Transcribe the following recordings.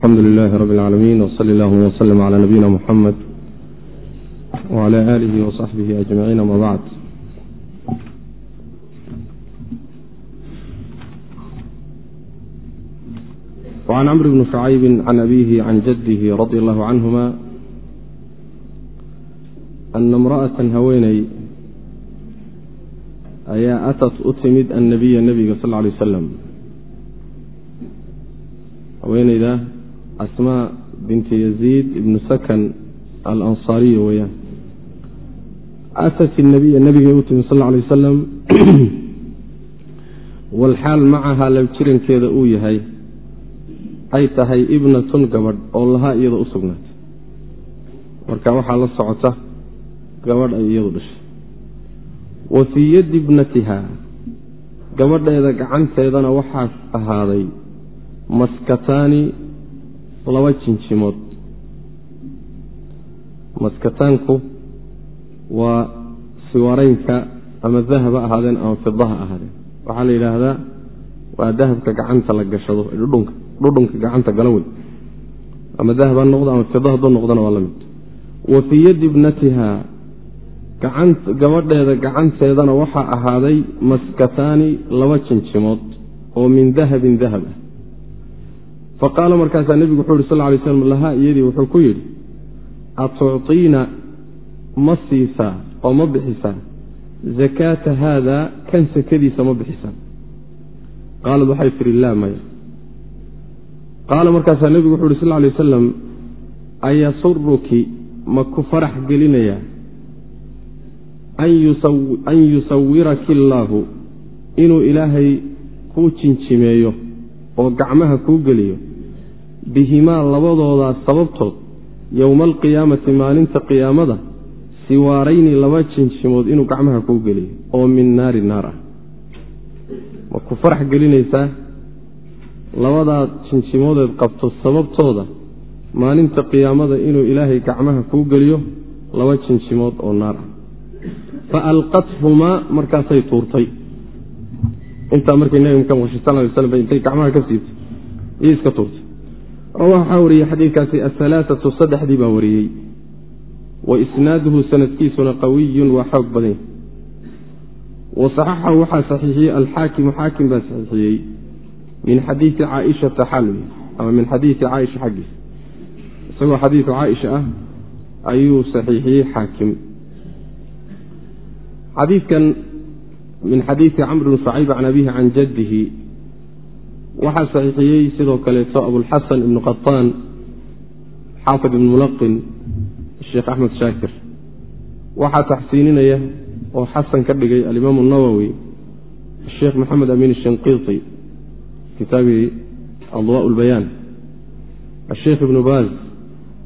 alxamdu lilahi rabi اlcaalamiin wsali allahuma wslm cla nabiyina muxamed wcla alihi wasaxbihi ajmaciin ama bacd وcan cmr bni شhucaybi can abihi can jadihi radi allahu canhuma ana imra'ata haweeney ayaa atat u timid annabiya nebiga sal ly wasalam haweeneyda asmaa binti yaziid ibnu sakan alansaariya weeyaan. Atat inabiya nebigay u timid sal ly wasalam walxaal macahaa la jirankeeda uu yahay ay tahay ibnatun gabadh oo lahaa iyada u sugnaatay. Marka waxaa la socota gabadh ay iyadu dhashay. Wa fii yaddi ibnatiha gabadheeda gacanteedana waxaa ahaaday maskataani laba jinjimood maskataanku waa siwareynka ama dahaba ahaadeen ama fidaha ahaadeen waxaa la yidhaahdaa waa dahabka gacanta la gashado dhudhunka gacanta gala wey ama dahab ha noqdo ama fida hadduu noqdona waa la mid wa fii yaddi ibnatiha gabadheeda gacanteedana waxaa ahaaday maskataani laba jinjimood oo min dahabin dahab ah fa qaala markaasaa nebigu wuxuu yhi sal lay slam lahaa iyadii wuxuu ku yidhi atucطiina ma siisaa oo ma bixisaa? Zakaata haada kan sakadiisa ma bixisaa? Qaalad waxay tihi laa maya. Qaala markaasaa nebigu wuxu uhi sal lay wasalam ayasuruki ma ku farax gelinayaa? An yusawiraki allaahu inuu ilaahay kuu jinjimeeyo oo gacmaha kuu geliyo bihimaa labadoodaa sababtood yowma alqiyaamati maalinta qiyaamada siwaarayni laba jinjimood inuu gacmaha kuu geliyo oo min naari naar ah. Ma ku farax gelinaysaa? Labadaa jinjimoodeed qabto sababtooda maalinta qiyaamada inuu ilaahay gacmaha kuu geliyo laba jinjimood oo naar ah. Fa alqathumaa markaasay tuurtay. Intaa markay nebiga ka maqshay sal ly slam intay gacmaha ka siibtay iyo iska tuurtay waxaa wariyey xadiidkaasi ahalaaatu saddexdii baa wariyey. Wa isnaaduhu sanadkiisuna qawiyun waa xoog badan wa saxaxahu waxaa saxiixiyey alxaakimu xaakim baa saxiixiyey min xadiidi caaishata xalwi ama min xadiidi caaisha xaggiisa. Isagoo xadiidu caaisha ah ayuu saxiixiyey xaakim. Xadiidkan min xadiidi camr bn shacayb can abihi can jaddihi waxaa saxiixiyey sidoo kaleeto abulxasan ibnu qataan xaafid ibn mulaqin sheekh axmed shaakir. Waxaa taxsiininaya oo xasan ka dhigay alimaamu nawowi sheekh maxamed amiin shinqiiti kitaabii adwaa lbayaan asheekh ibnu baaz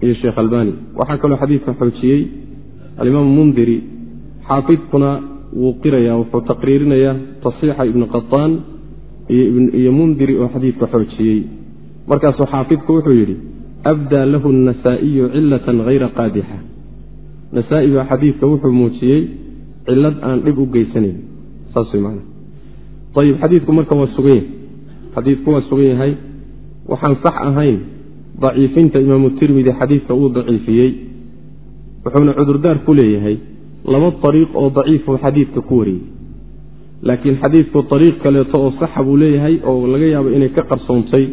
iyo sheekh albani. Waxaa kaloo xadiidka xoojiyey alimaamu mundiri xaafidkuna wuu qiraya wuxuu taqriirinayaa tasiixa ibnu qataan iyo mundiri oo xadiidka xoojiyey. Markaasuu xaafidku wuxuu yidhi abdaa lahu anasaa'iyu cilatan hayra qaadixa. Nasaa-i baa xadiidka wuxuu muujiyey cilad aan dhib u geysanayn saas way macana ayib xadiidku marka waa sugan yahay. Xadiidku waa sugan yahay. Waxaan sax ahayn daciifinta imaamu tirmidi xadiidka uu daciifiyey wuxuuna cudurdaar ku leeyahay laba ariiq oo daciifuu xadiidka ku wariyey laakiin xadiidku ariiq kaleeto oo saxa buu leeyahay oo laga yaabo inay ka qarsoontay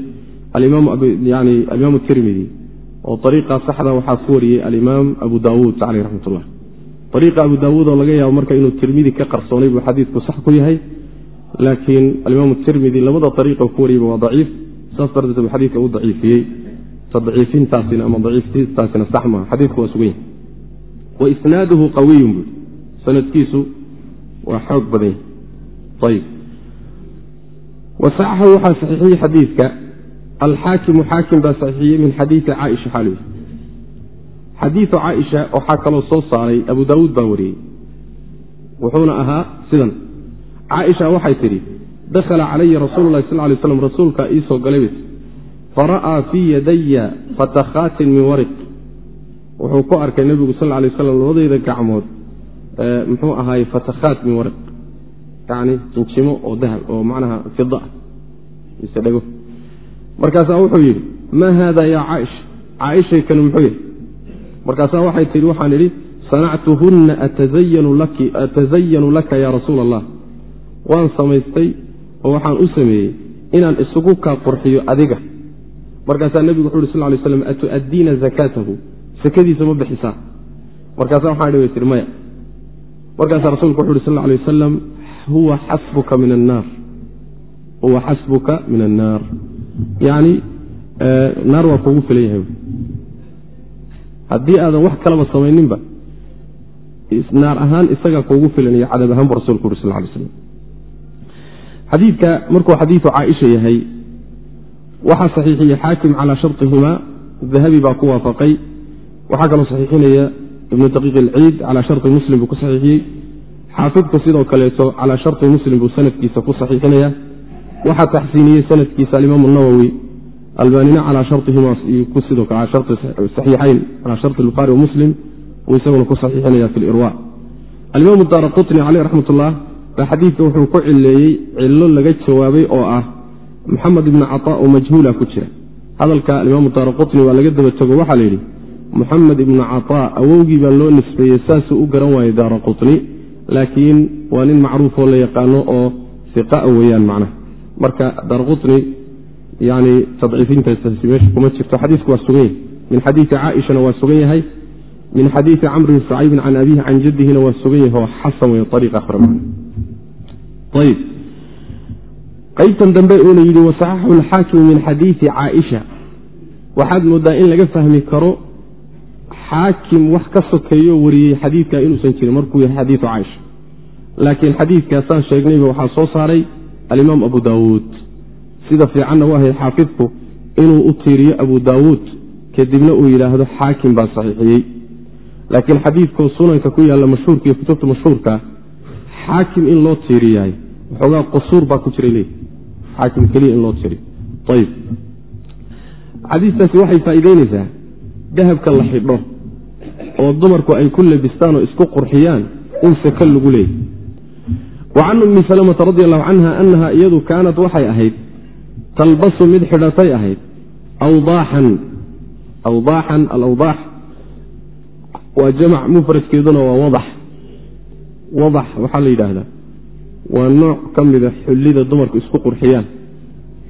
alimaamu tirmidi oo ariiqa saxda waxaa ku wariyey alimaam abu daawuud caleyh raxmat ullah ariiqa abu daawuud oo laga yaabo marka inuu tirmidi ka qarsoonay buu xadiidku sax ku yahay laakiin alimaamu tirmidi labada ariiqo ku wariyeyba waa daciif saas darteed buu xadiidka u daciifiyey. Tadciifintaasina ama daciiftaasina sax maaha xadiidku waa sugan yahay. Wa isnaaduhu qawiyun buu sanadkiisu waa xoog badan yahy ayib wasaxaxu waxaa saxiixiyey xadiidka alxaakimu xaakim baa saxiixiyey min xadiidi caaisha xaaliy xadiidu caaisha waxaa kaloo soo saaray abu daawuud baa wariyey wuxuuna ahaa sidan caaisha waxay tidhi dakhala calaya rasuulu lahi sal lay slam rasuulkaa iisoo galay bas fara'aa fii yadaya fatakhaatin min wariq wuxuu ku arkay nebigu sal lay waslam labadayda gacmood muxuu ahaaye fatakhaat min wariq yani jinjimo oo dahab oo macnaha fida ah. Mise dhego. Markaasaa wuxuu yidhi maa haada yaa caaisha? Caaishay kani muxuu yahay. Markaasaa waxay tihi waxaan idhi sanactuhunna atazayanu laka yaa rasuula allah waan samaystay oo waxaan u sameeyey inaan isugu kaa qurxiyo adiga. Markaasaa nebigu wuxu uhi sal lay slam atu'addiina zakaatahu sakadiisa ma bixisaa. Markaasa waxaan idhi way tihi maya. Markaasaa rasulku wuxu uhi sal lay wasalam huwa xasbuka min annaar huwa xasbuka min annaar yani naar waa kuugu filan yahay. Haddii aadan wax kalaba samayninba naar ahaan isagaa kuugu filan iyo cadab ahaan bu rasulku uri sal lay slam xadiidka markuu xadiidu caaisha yahay waxaa saxiixiyey xaakim calaa sharطihimaa dahabi baa ku waafaqay. Waxaa kaloo saxiixinaya ibnu daqiiq ilciid calaa sharطi muslim buu ku saxiixiyey xaafidku sidoo kaleeto calaa sharطi muslim buu sanadkiisa ku saxiixinaya waxaa taxsiiniyey sanadkiisa alimaam nawowi albanina calaa kale saxiixayn calaa shari bukhaari wamuslim uu isaguna ku saxiixinaya fi lirwa alimaam daara qutni caleyh raxmat ullah baa xadiidka wuxuu ku cileeyey cillo laga jawaabay oo ah maxamed ibni cataa oo majhuula ku jira. Hadalka alimaam daara qutni waa laga daba tego waxaa la yidhi muxamed ibnu cataa awowgii baa loo nisbeeyey saasuu u garan waayey daara qutni laakiin waa nin macruufoo la yaqaano oo iqaa weyaan macnaha marka daara qutni yani tadciifintaasi meesha kuma jirto. Xadiisku waa sugan yahay min xadiidi caaishana waa sugan yahay. Min xadiidi camr bn saciibin can abihi can jaddihina waa sugan yahay oo xasan wey ariiq akhre man ayb qaybtan dambe uuna yidhi wasaxaxu lxaakimu min xadiidi caaisha. Waxaad moodaa in laga fahmi karo xaakim wax ka sokeeyo wariyey xadiidka inuusan jirin. Markuu yahay xadiidu caaisha. Laakiin xadiidkaasaan sheegnayba waxaa soo saaray alimaam abu daawuud. Sida fiicanna u ahayd xaafidku inuu u tiiriyo abu daawuud kadibna uu yidhaahdo xaakim baa saxiixiyey. Laakiin xadiidku sunanka ku yaalla mashhuurka iyo kutubta mashhuurka xaakim in loo tiiriyaay waxoogaa qusuur baa ku jira leey xaakim keliya in loo tiiriyo ayib xadiistaasi waxay faa'iideynaysaa dahabka la xidho oo dumarku ay ku labistaan oo isku qurxiyaan in saka lagu leeyay. Wa can ummi salamata radi allahu canha annaha iyadu kaanat waxay ahayd talbasu mid xidhatay ahayd awdaaxan awdaaxan alawdaax. Waa jamac mufradkeeduna waa wadax wadax waxaa la yidhaahdaa waa nooc ka mida xullida dumarku isku qurxiyaan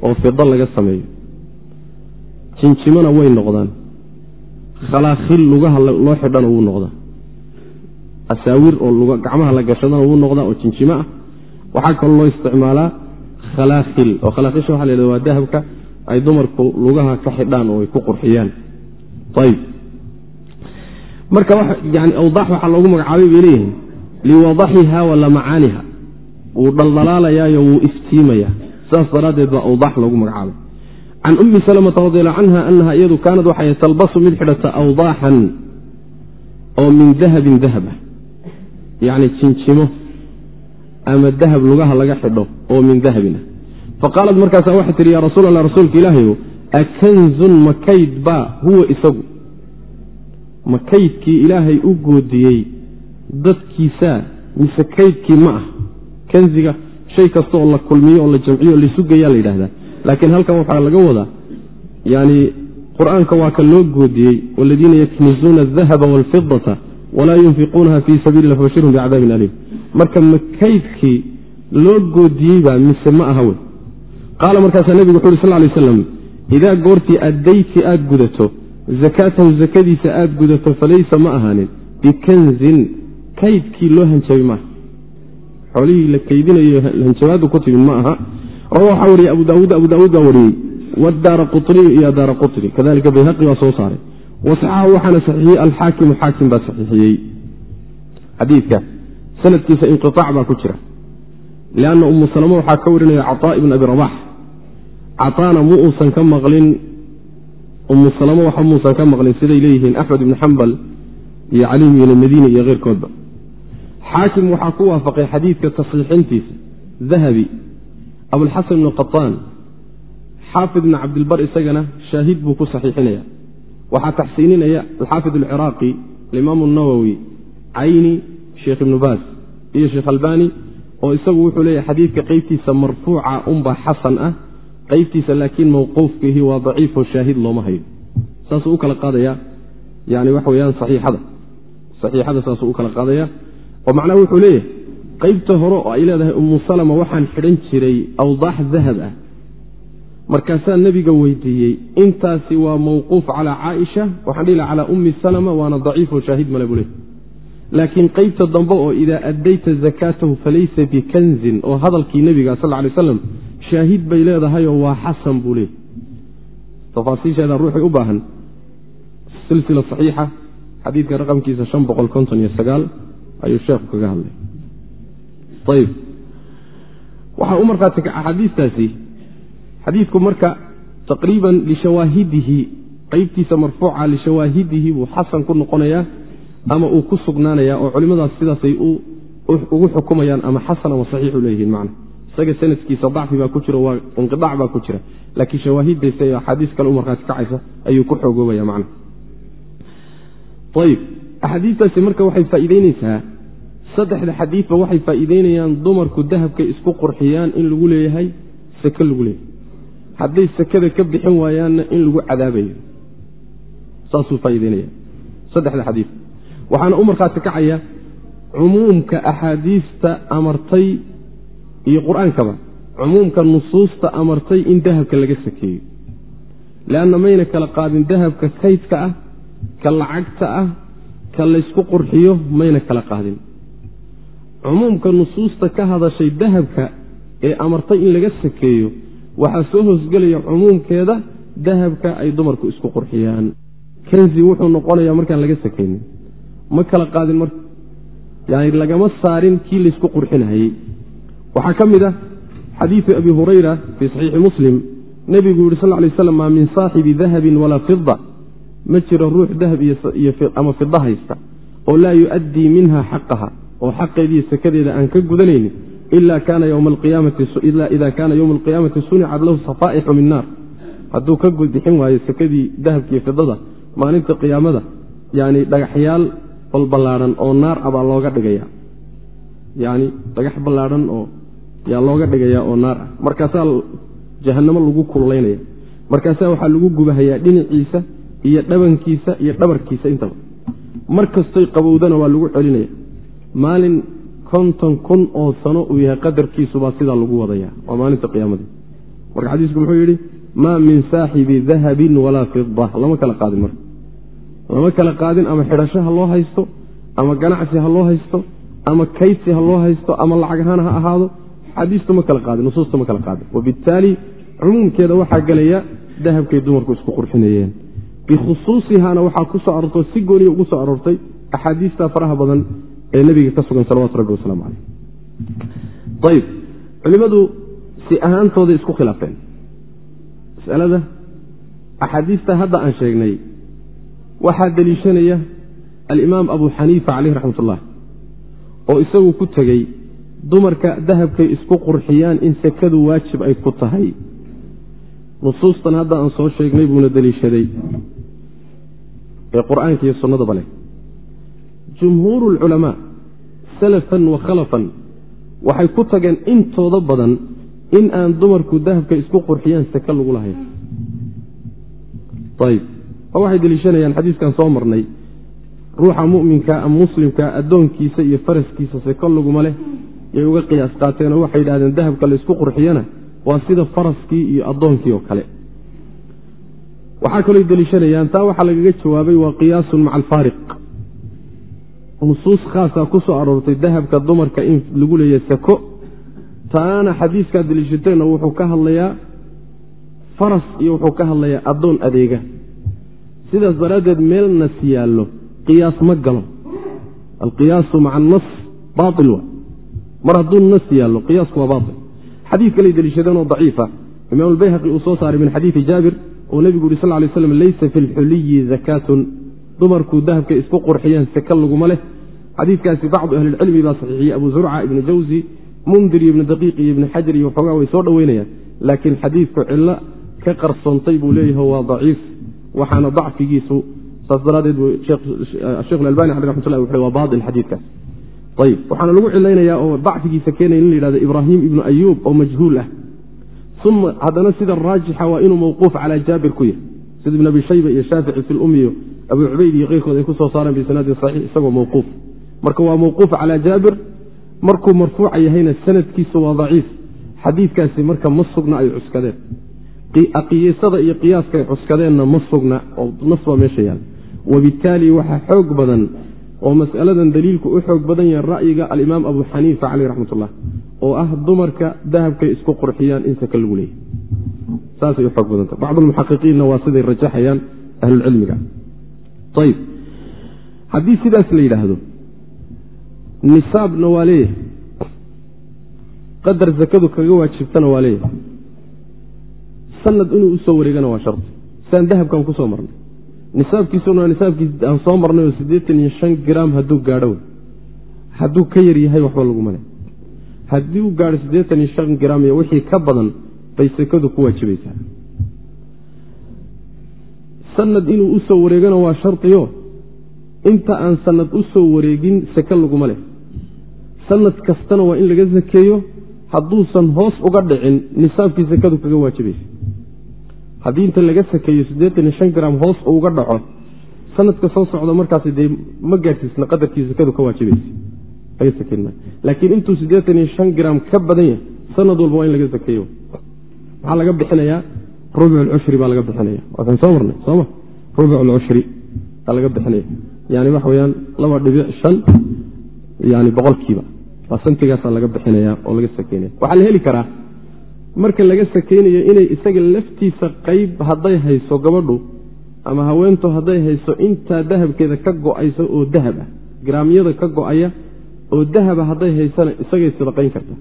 oo fido laga sameeyo. Jinjimona way noqdaan khalaakhil lugaha loo xidhana wuu noqdaa asaawir oo gacmaha la gashadana wuu noqdaa oo jinjimo ah. Waxaa kaloo loo isticmaalaa khalaakhil oo khalaakhilsha waxa la yhahda waa dahabka ay dumarku lugaha ka xidhaan oo ay ku qurxiyaan. Ayib marka yani awdax waxaa loogu magacaabay bay leeyihiin liwadaxiha wa lamacaaniha wuu dhaldhalaalayaayo wuu iftiimaya. Saas daraaddeed baa awdax loogu magacaabay can ummi salamata radiallahu canha anaha iyadu kaanad waxay talbasu mid xidhata awdaaxan oo min dahabin dahaba yacni jinjimo ama dahab lugaha laga xidho oo min dahabin ah faqaalat markaasa waxay tihi yaa rasuul allah rasuulka ilaahayo akanzun makayd baa huwa isagu makaydkii ilaahay u goodiyey dadkiisaa mise kaydkii ma ah kanziga shay kasta oo la kulmiyo oo la jamciyo o laisugayaa la yidhahdaa laakiin halkan waxaa laga wadaa yani qur'aanka waa ka loo goodiyey waladiina yaknizuuna adahaba waalfidata walaa yunfiquunaha fii sabiili lah fabashirhum bicadaabin aliim. Marka makaydkii loo goodiyeybaa mise ma aha wey. Qaala markaasaa nebigu wuxu uhi sal lay aslam idaa goortii addayti aad gudato zakaatahu zakadiisa aad gudato falaysa ma ahaanin bikanzin kaydkii loo hanjabay maaha. Xoolihii la kaydinayo hanjabaadu ku timid ma aha rawa waxaa wariyey abu daawuud abu daawuud baa wariyey wadaara quطniyu iyo daara quطni kadalika bayhaqi baa soo saaray wasaxaxu waxaana saxiixiyey alxaakimu xaakim baa saxiixiyey xadiidka sanadkiisa inqiaac baa ku jira lianna umu salamo waxaa ka warinaya caطaa ibn abi rabax caطaana mu uusan ka maqlin umu salamo waxa muusan ka maqlin siday leeyihiin axmed ibni xambal iyo cali bin madini iyo keyrkoodba xaakim waxaa ku waafaqay xadiidka tasxiixintiisa dahabi abulxasan ibnu qaطaan xaafid ibn cabdilbar isagana shaahid buu ku saxiixinaya. Waxaa taxsiininaya alxaafid alciraaqi alimaamu nawowi cayni sheekh ibnu baas iyo sheekh albani oo isagu wuxuu leeyahy xadiidka qeybtiisa marfuuca unbaa xasan ah qaybtiisa laakiin mawquufkiihi waa daciifo shaahid looma hayo. Saasuu u kala qaadaya yani waxa weyaan saxiixada. Saxiixada saasuu u kala qaadaya oo macnaha wuxuu leeyahay qaybta hore oo ay leedahay umu salama waxaan xidhan jiray awdaax dahab ah. Markaasaa nebiga weydiiyey intaasi waa mawquuf calaa caaisha waxaan dhihi calaa ummi salama waana daciifo shaahid male buu leey laakiin qaybta dambe oo idaa addayta zakaatahu falaysa bikanzin oo hadalkii nebiga sal lay aslam shaahid bay leedahayoo waa xasan buu leey tafaasiisheeda ruuxay u baahan. Silsila saxiixa xadiidka raqamkiisa ayuu sheekhu kaga hadlay ayib waxaa u markhaati axaadiistaasi xadiidku marka taqriiban lishawaahidihi qeybtiisa marfuuca lishawaahidihi buu xasan ku noqonayaa ama uu ku sugnaanaya oo culimmadaas sidaasay ugu xukumayaan ama xasan ama saxiixu leeyihiin macna. Isaga sanadkiisa dacfi baa ku jira waa inqiaac baa ku jira laakiin shawaahidaysa iyo axaadiis kale u markhaati kacaysa ayuu ku xoogoobaya macna. Ayib axaadiistaasi marka waxay faa'iideyneysaa saddexda xadiidba waxay faa'iideynayaan dumarku dahabkay isku qurxiyaan in lagu leeyahay sake lagu leeyahay. Hadday sakada ka bixin waayaanna in lagu cadaabayo. Saasuu faa'iideynaya. Saddexda xadiid. Waxaana u markhaati kacaya cumuumka axaadiista amartay iyo qur'aankaba. Cumuumka nusuusta amartay in dahabka laga sakeeyo. Leanna mayna kala qaadin dahabka kaydka ah ka lacagta ah ka laysku qurxiyo mayna kala qaadin cumuumka nusuusta ka hadashay dahabka ee amartay in laga sakeeyo waxaa soo hoosgelaya cumuumkeeda dahabka ay dumarku isku qurxiyaan. Kanzi wuxuu noqonayaa markaan laga sakaynin. Ma kala qaadin marka yani lagama saarin kii laysku qurxinahayey waxaa ka mid ah xadiidu abi hurayra fii saxiixi muslim. Nebigu yihi sal lay slam maa min saaxibi dahabin walaa fida ma jiro ruux dahab ama fida haysta oo laa yu'addii minha xaqaha oo xaqeediiyo sakadeeda aan ka gudanaynin ila ida kaana ywma alqiyaamati sunicad lahu safaa'ixu min naar. Hadduu ka bixin waayo sakadii dahabkiiyo fidada maalinta qiyaamada yani dhagaxyaal balballaadhan oo naar a baa looga dhigaya yani dhagax ballaadhan oo yaa looga dhigaya oo naar ah. Markaasaa jahanamo lagu kululaynaya. Markaasaa waxaa lagu gubahayaa dhinaciisa iyo dhabankiisa iyo dhabarkiisa intaba. Mar kastoy qabowdana waa lagu celinaya maalin konton kun oo sano uu yahay qadarkiisubaa sidaa lagu wadaya. Waa maalinta qiyaamadii marka xadiisku muxuu yidhi maa min saaxibi dahabin walaa fida lama kala qaadin marka. Lama kala qaadin ama xidhasho ha loo haysto ama ganacsi ha loo haysto ama kaydsi ha loo haysto ama lacag ahaan ha ahaado. Xadiistu ma kala qaadin nusuusta ma kala qaadin. Wabittaali cumuumkeeda waxaa gelaya dahabkay dumarku isku qurxinayeen. Bikhusuusihaana waxaa ku soo si gooniya ugu soo aroortay axaadiista faraha badan ee nebiga ka sugan salawatu rabbi wasalaamu caleyh ayib culimmadu si ahaantooday isku khilaafeen. Masalada axaadiista hadda aan sheegnay waxaa deliishanaya alimaam abu xaniifa caleyh raxmat ullah oo isagu ku tegey dumarka dahabkay isku qurxiyaan in sekadu waajib ay ku tahay. Nusuustan hadda aan soo sheegnay buuna deliishaday ee qur'aanka iyo sunnadaba leh jumhuuru lculamaa salafan wa khalafan waxay ku tageen intooda badan in aan dumarku dahabka isku qurxiyaan seke lagu lahayn. Ayb waxay deliishanayaan xadiiskan soo marnay. Ruuxa muminka ama muslimka addoonkiisa iyo faraskiisa seko laguma leh. Yay uga qiyaas qaateen oo waxay yidhahdeen dahabka la isku qurxiyana waa sida faraskii iyo addoonkii oo kale. Waxaa kaloo deliishanayaan taa waxaa lagaga jawaabay waa qiyaasun maca alfaariq nusuus khaasaa ku soo aroortay dahabka dumarka in lagu leeyahay sako. Taana xadiiskaa deliishateenna wuxuu ka hadlayaa faras iyo wuxuu ka hadlayaa addoon adeega. Sidaas daraaddeed meel nas yaallo qiyaas ma galo. Alqiyaasu maca annas baail wa. Mar hadduu nas yaallo qiyaasku waa baail xadiid kaley deliishadeen oo daciifa. Imaam albayhaqi uu soo saaray min xadiidi jaabir oo nebigu yuri sal lay slam leysa fi lxuliyi zakaatun dumarku dahabkay isku qurxiyeen seke laguma leh. Xadiidkaasi bacdu ahlilcilmi baa saxiixiyey abu zurca ibnu jawsi mundir iyo ibnu daqiiq iyo ibnu xajar iyo waxoogaa way soo dhoweynayaan. Laakiin xadiidku cillo ka qarsoontay buu leeyahay waa daciif. Waxaana dacfigiisu saas daraaddeed bu sheekh albani aleh raxmatullah wuxu waa baail xadiidkaas. Ayib waxaana lagu cilaynayaa oo dacfigiisa keenaya in la yidhahdo ibraahim ibnu ayuub oo majhuul ah. Uma haddana sida raajixa waa inuu mawquuf calaa jaabir ku yahay sida ibn abi shayba iyo shaafici fi lumiyo abu cubayd iyo keyrkood ay ku soo saareen bisanadin saxiix isagoo mawquuf. Marka waa mawquuf calaa jaabir markuu marfuuca yahayna sanadkiisu waa daciif. Xadiidkaasi marka ma sugna ay cuskadeen. Qiyaasada iyo qiyaaska ay cuskadeenna ma sugna oo nas baa meesha yaalla wabittaali waxaa xoog badan oo mas'aladan daliilku u xoog badan yahay ra'yiga alimaam abu xaniifa caleyh raxmat ullah oo ah dumarka dahabkay isku qurxiyaan in saka lagu leeyahy saasay u xoog badanta bacdulmuxaqiqiinna waa siday rajaxayaan ahlulcilmiga ayib haddii sidaas la yidhaahdo nisaabna waa leeyahay. Qadar zakadu kaga waajibtana waa leeyahay. Sanad inuu u soo wareegana waa shardi siaan dahabkan ku soo marnay. Nisaabkiisuna nisaabkii aan soo marnay oo siddeetan iyo shan gram hadduu gaadho hadduu ka yar yahay waxba laguma le haddii uu gaadho siddeetan iyo shan gram iyo wixii ka badan bay sekadu ku waajibaysaa sanad inuu u soo wareegana waa shardiyo inta aan sanad u soo wareegin seke laguma leh sanad kastana waa in laga sakeeyo hadduusan hoos uga dhicin nisaabkii sekadu kaga waajibaysa haddii inta laga sakeeyo siddeetan shan gram hoos uga dhaco sanadka soo socda markaas dee ma gaadhsiisna qadarkii sakadu ka waajibaysa laakiin intuu siddeetan iyo shan gram ka badan yahay sanad walba waa in laga sakeeyo maxaa laga bixinayaa rubuc lcushri baa laga bixinaya. Waa kan soo marnay sooma rubuc lcushri baa laga bixinaya. Yani waxa weyaan laba dhibic shan yani boqolkiiba waa santigaasaa laga bixinaya oo laga sakeynaya waxaa la heli karaa marka laga sakeynayo inay isaga laftiisa qayb hadday hayso gabadhu ama haweentu hadday hayso intaa dahabkeeda ka go'aysa oo dahab ah. Garaamyada ka go'aya oo dahaba hadday haysana isagay sadaqayn karta.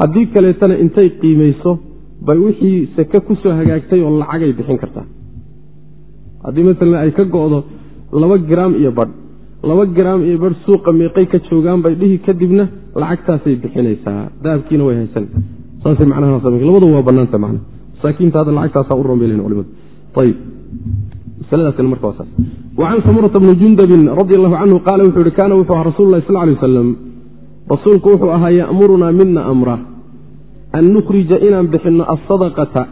Haddii kaleetana intay qiimayso bay wixii sake ku soo hagaagtay oo lacagay bixin kartaa haddii maalan ay ka go-do laba garaam iyo badh. Laba garaam iyo badh suuqa meeqay ka joogaan bay dhihi kadibna lacagtaasay bixinaysaa. Dahabkiina way haysanaysaa saasay macnaha labadu waa banaanta man masaakiinta hadda lacagtaasaa u roonbeln culimadu. Saas. Wacan samurata bni jundabin radi allahu canhu qaala wuxuu yihi kaana wuxuu ahaa rasul lahi sal lay wasalam rasuulku wuxuu ahaa ya'murunaa midna amra an nukhrija inaan bixinno asadaqata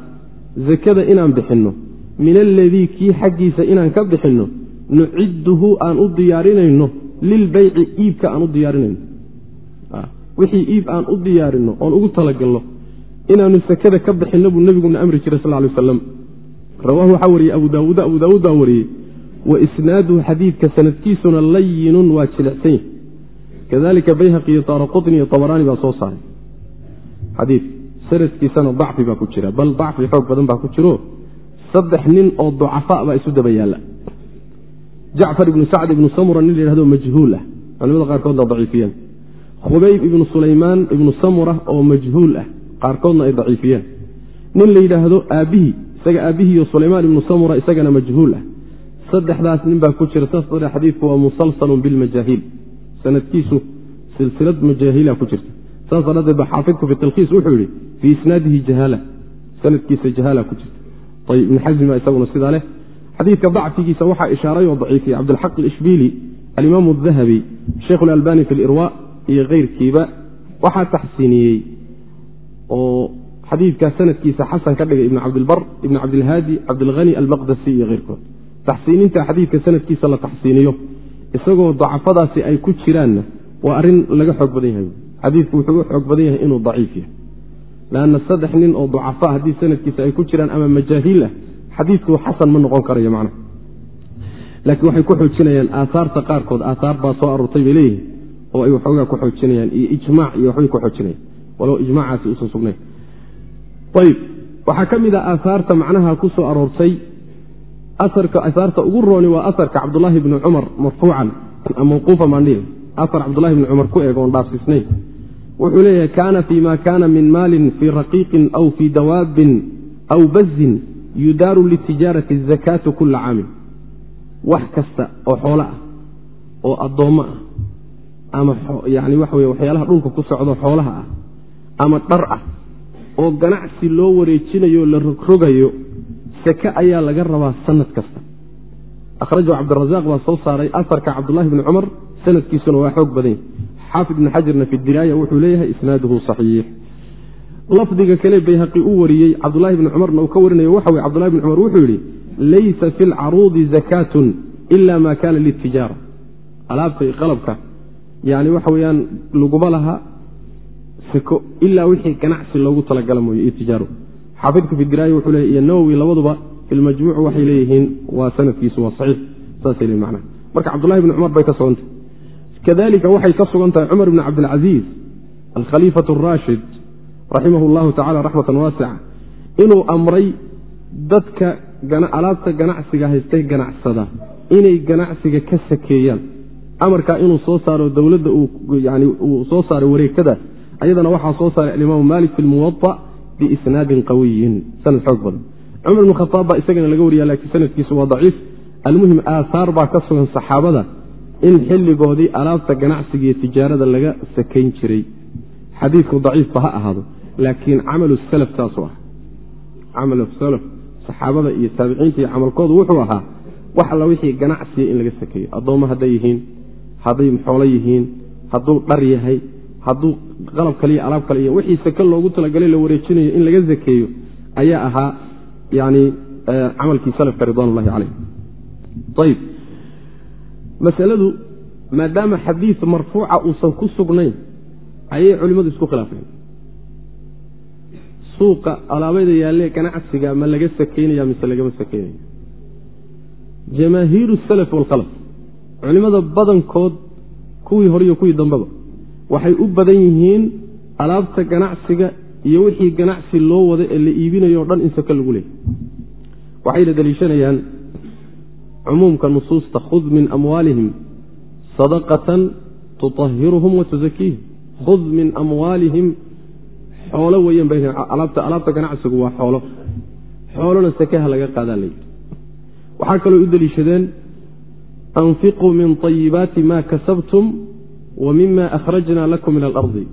zakada inaan bixinno min aladii kii xaggiisa inaan ka bixinno nucidduhu aan u diyaarinayno lilbayci iibka aan u diyaarinayno wixii iib aan u diyaarinno oon ugu talagalno inaanu sakada ka bixinno buu nebiguna amri jiray sal lay wasalam rawaahu waxaa wariyey abu daawuud abu daawuud baa wariyey wa isnaaduhu xadiidka sanadkiisuna layinun waa jilicsan yahy kadalika bayhaqi iyo taaraqutni iyo tabaraani baa soo saaray xadiid sanadkiisana dacfi baa ku jira bal dacfi xoog badan baa ku jiro. Saddex nin oo ducafa baa isu daba yaalla. Jacfar ibnu sacd ibnu samura nin la yhahdo majhuul ah. Culimada qaarkoodna daciifiyeen khubayb ibnu sulaymaan ibnu samura oo majhuul ah. Qaarkoodna ay daciifiyeen nin la yidhaahdo aabbihii isaga aabbihiiyo sulaymaan ibnu samura isagana majhuul ah. Saddexdaas nin baa ku jira saas xadiidku waa musalsalun bilmajaahiil sanadkiisu silsilad majaahila ku jirta saas daraaddeed ba xaafidku fi talkhiis wuxuu yidhi fii isnaadihi jahaala sanadkiisa jahaala ku jirta. Ayb ibn xasmi baa isaguna sidaa leh. Xadiidka dacfigiisa waxaa ishaaray oo daciifiyey cabdilxaq alishbiili alimaamu adahabi lalbani fi lirwa iyo keyrkiiba waxaa taxsiiniyey oo xadiidkaa sanadkiisa xasan ka dhigay ibn cabdilbar ibn cabdilhaadi cabdilhani almaqdasi iyo keyrkood taxsiininta xadiidka sanadkiisa la taxsiiniyo isagoo dacafadaasi ay ku jiraanna waa arrin laga xoog badan yahay xadiidku wuxuu u xoog badan yahay inuu daciif yahay. Lanna saddex nin oo ducafa haddii sanadkiisa ay ku jiraan ama majaahiil ah xadiidku xasan ma noqon karayo macna. Laakiin waxay ku xoojinayaan aaaarta qaarkood aaaar baa soo aroortay bay leeyihiin oo ay waxoogaa ku xoojinayaan iyo ijmac iyo waxbay ku xoojinayan walow ijmacaasi uusan sugnayn. Ayib waxaa ka mid a aahaarta macnaha ku soo aroortay aarka aahaarta ugu rooni waa aarka cabdulaahi bni cumar marfuucan mawquufa maandhiil aar cabdulahi bni cumar ku eeg oon dhaafsisnayn wuxuu leeyahay kaana fi ma kana min maalin fii raqiiqin aw fii dawaabin aw bazin yudaaru litijaarati zakaatu kula caamin wax kasta oo xoolo ah oo addoommo ah ama yani waxa weye waxyaalaha dhulka ku socdo xoolaha ah ama dhar ah oo ganacsi loo wareejinayo la rogrogayo sake ayaa laga rabaa sanad kasta. Akhrajahu cabdirazaaq baa soo saaray afarka cabdulahi bni cumar sanadkiisuna waa xoog badanya xaafid ibn xajarna fi diraaya wuxuu leeyahay isnaaduhu saxiix. Lafdiga kale bayhaqi u wariyey cabdulahi bni cumarna uu ka warinayo waxa weye cbdullahi bni cumar wuxuu yidhi laysa fi lcaruudi zakaatun ila ma kana litijaara alaabta iyo qalabka yani waxa weyaan laguma laha sako ilaa wixii ganacsi loogu talagala mooye iyo tijaaro xaafidku fidiraayi wuxuu leey iyo nawowi labaduba filmajmuuc waxay leeyihiin waa sanadkiisu waa saxiix. Saasay leeyihiin macnaha. Marka cabdullahi bni cumar bay ka sugantah kadalika waxay ka sugan tahay cumar bni cabdilcaziiz alkhaliifatu araashid raximah llahu tacala raxmatan waasica inuu amray dadka alaabta ganacsiga haystay ganacsada inay ganacsiga ka sakeeyaan. Amarkaa inuu soo saaro dowladda uu soo saaray wareegtadaas ayadana waxaa soo saaray alimaamu malik fi lmuwaa biisnaadin qawiyin. Sanad xoog badan. Cumar bn khaaab baa isagana laga wariya laakiin sanadkiisu waa daciif. Almuhim aahaar baa ka sugan saxaabada in xilligoodii alaabta ganacsiga iyo tijaarada laga sakayn jiray. Xadiidku daciifba ha ahaado laakiin camalu salaf taasu ah camalu salaf saxaabada iyo taabiciinta iyo camalkoodu wuxuu ahaa wax alla wixii ganacsiya in laga sakeeyo addoommo hadday yihiin hadday xoolo yihiin hadduu dhar yahay hadduu qalab kale iyo alaab kale iyo wixii sake loogu talagalay la wareejinayo in laga sakeeyo ayaa ahaa yani camalkii salafka ridwan ullahi caleyh ayib masaladu maadaama xadiid marfuuca uusan ku sugnayn ayay culimmadu isku khilaafeen. Suuqa alaabada yaalle ganacsiga ma laga sakeynaya mise lagama sakeynaya. Jamaahiiru salaf walkhalaf culimmada badankood kuwii hore iyo kuwii dambeba waxay u badan yihiin alaabta ganacsiga iyo wixii ganacsi loo wada ee la iibinayo o dhan in sake lagu leeyay waxayna deliishanayaan cumuumka nusuusta khud min amwaalihim sadaqatan tutahiruhum wa tusakiihim khud min amwaalihim xoolo weyan alaabta ganacsigu waa xoolo xoolona sakeha laga qaadaa layidhi waxaa kaloo u deliishadeen anfiquu min طayibaati ma kasabtum wa mima akhrajna lakum min alardi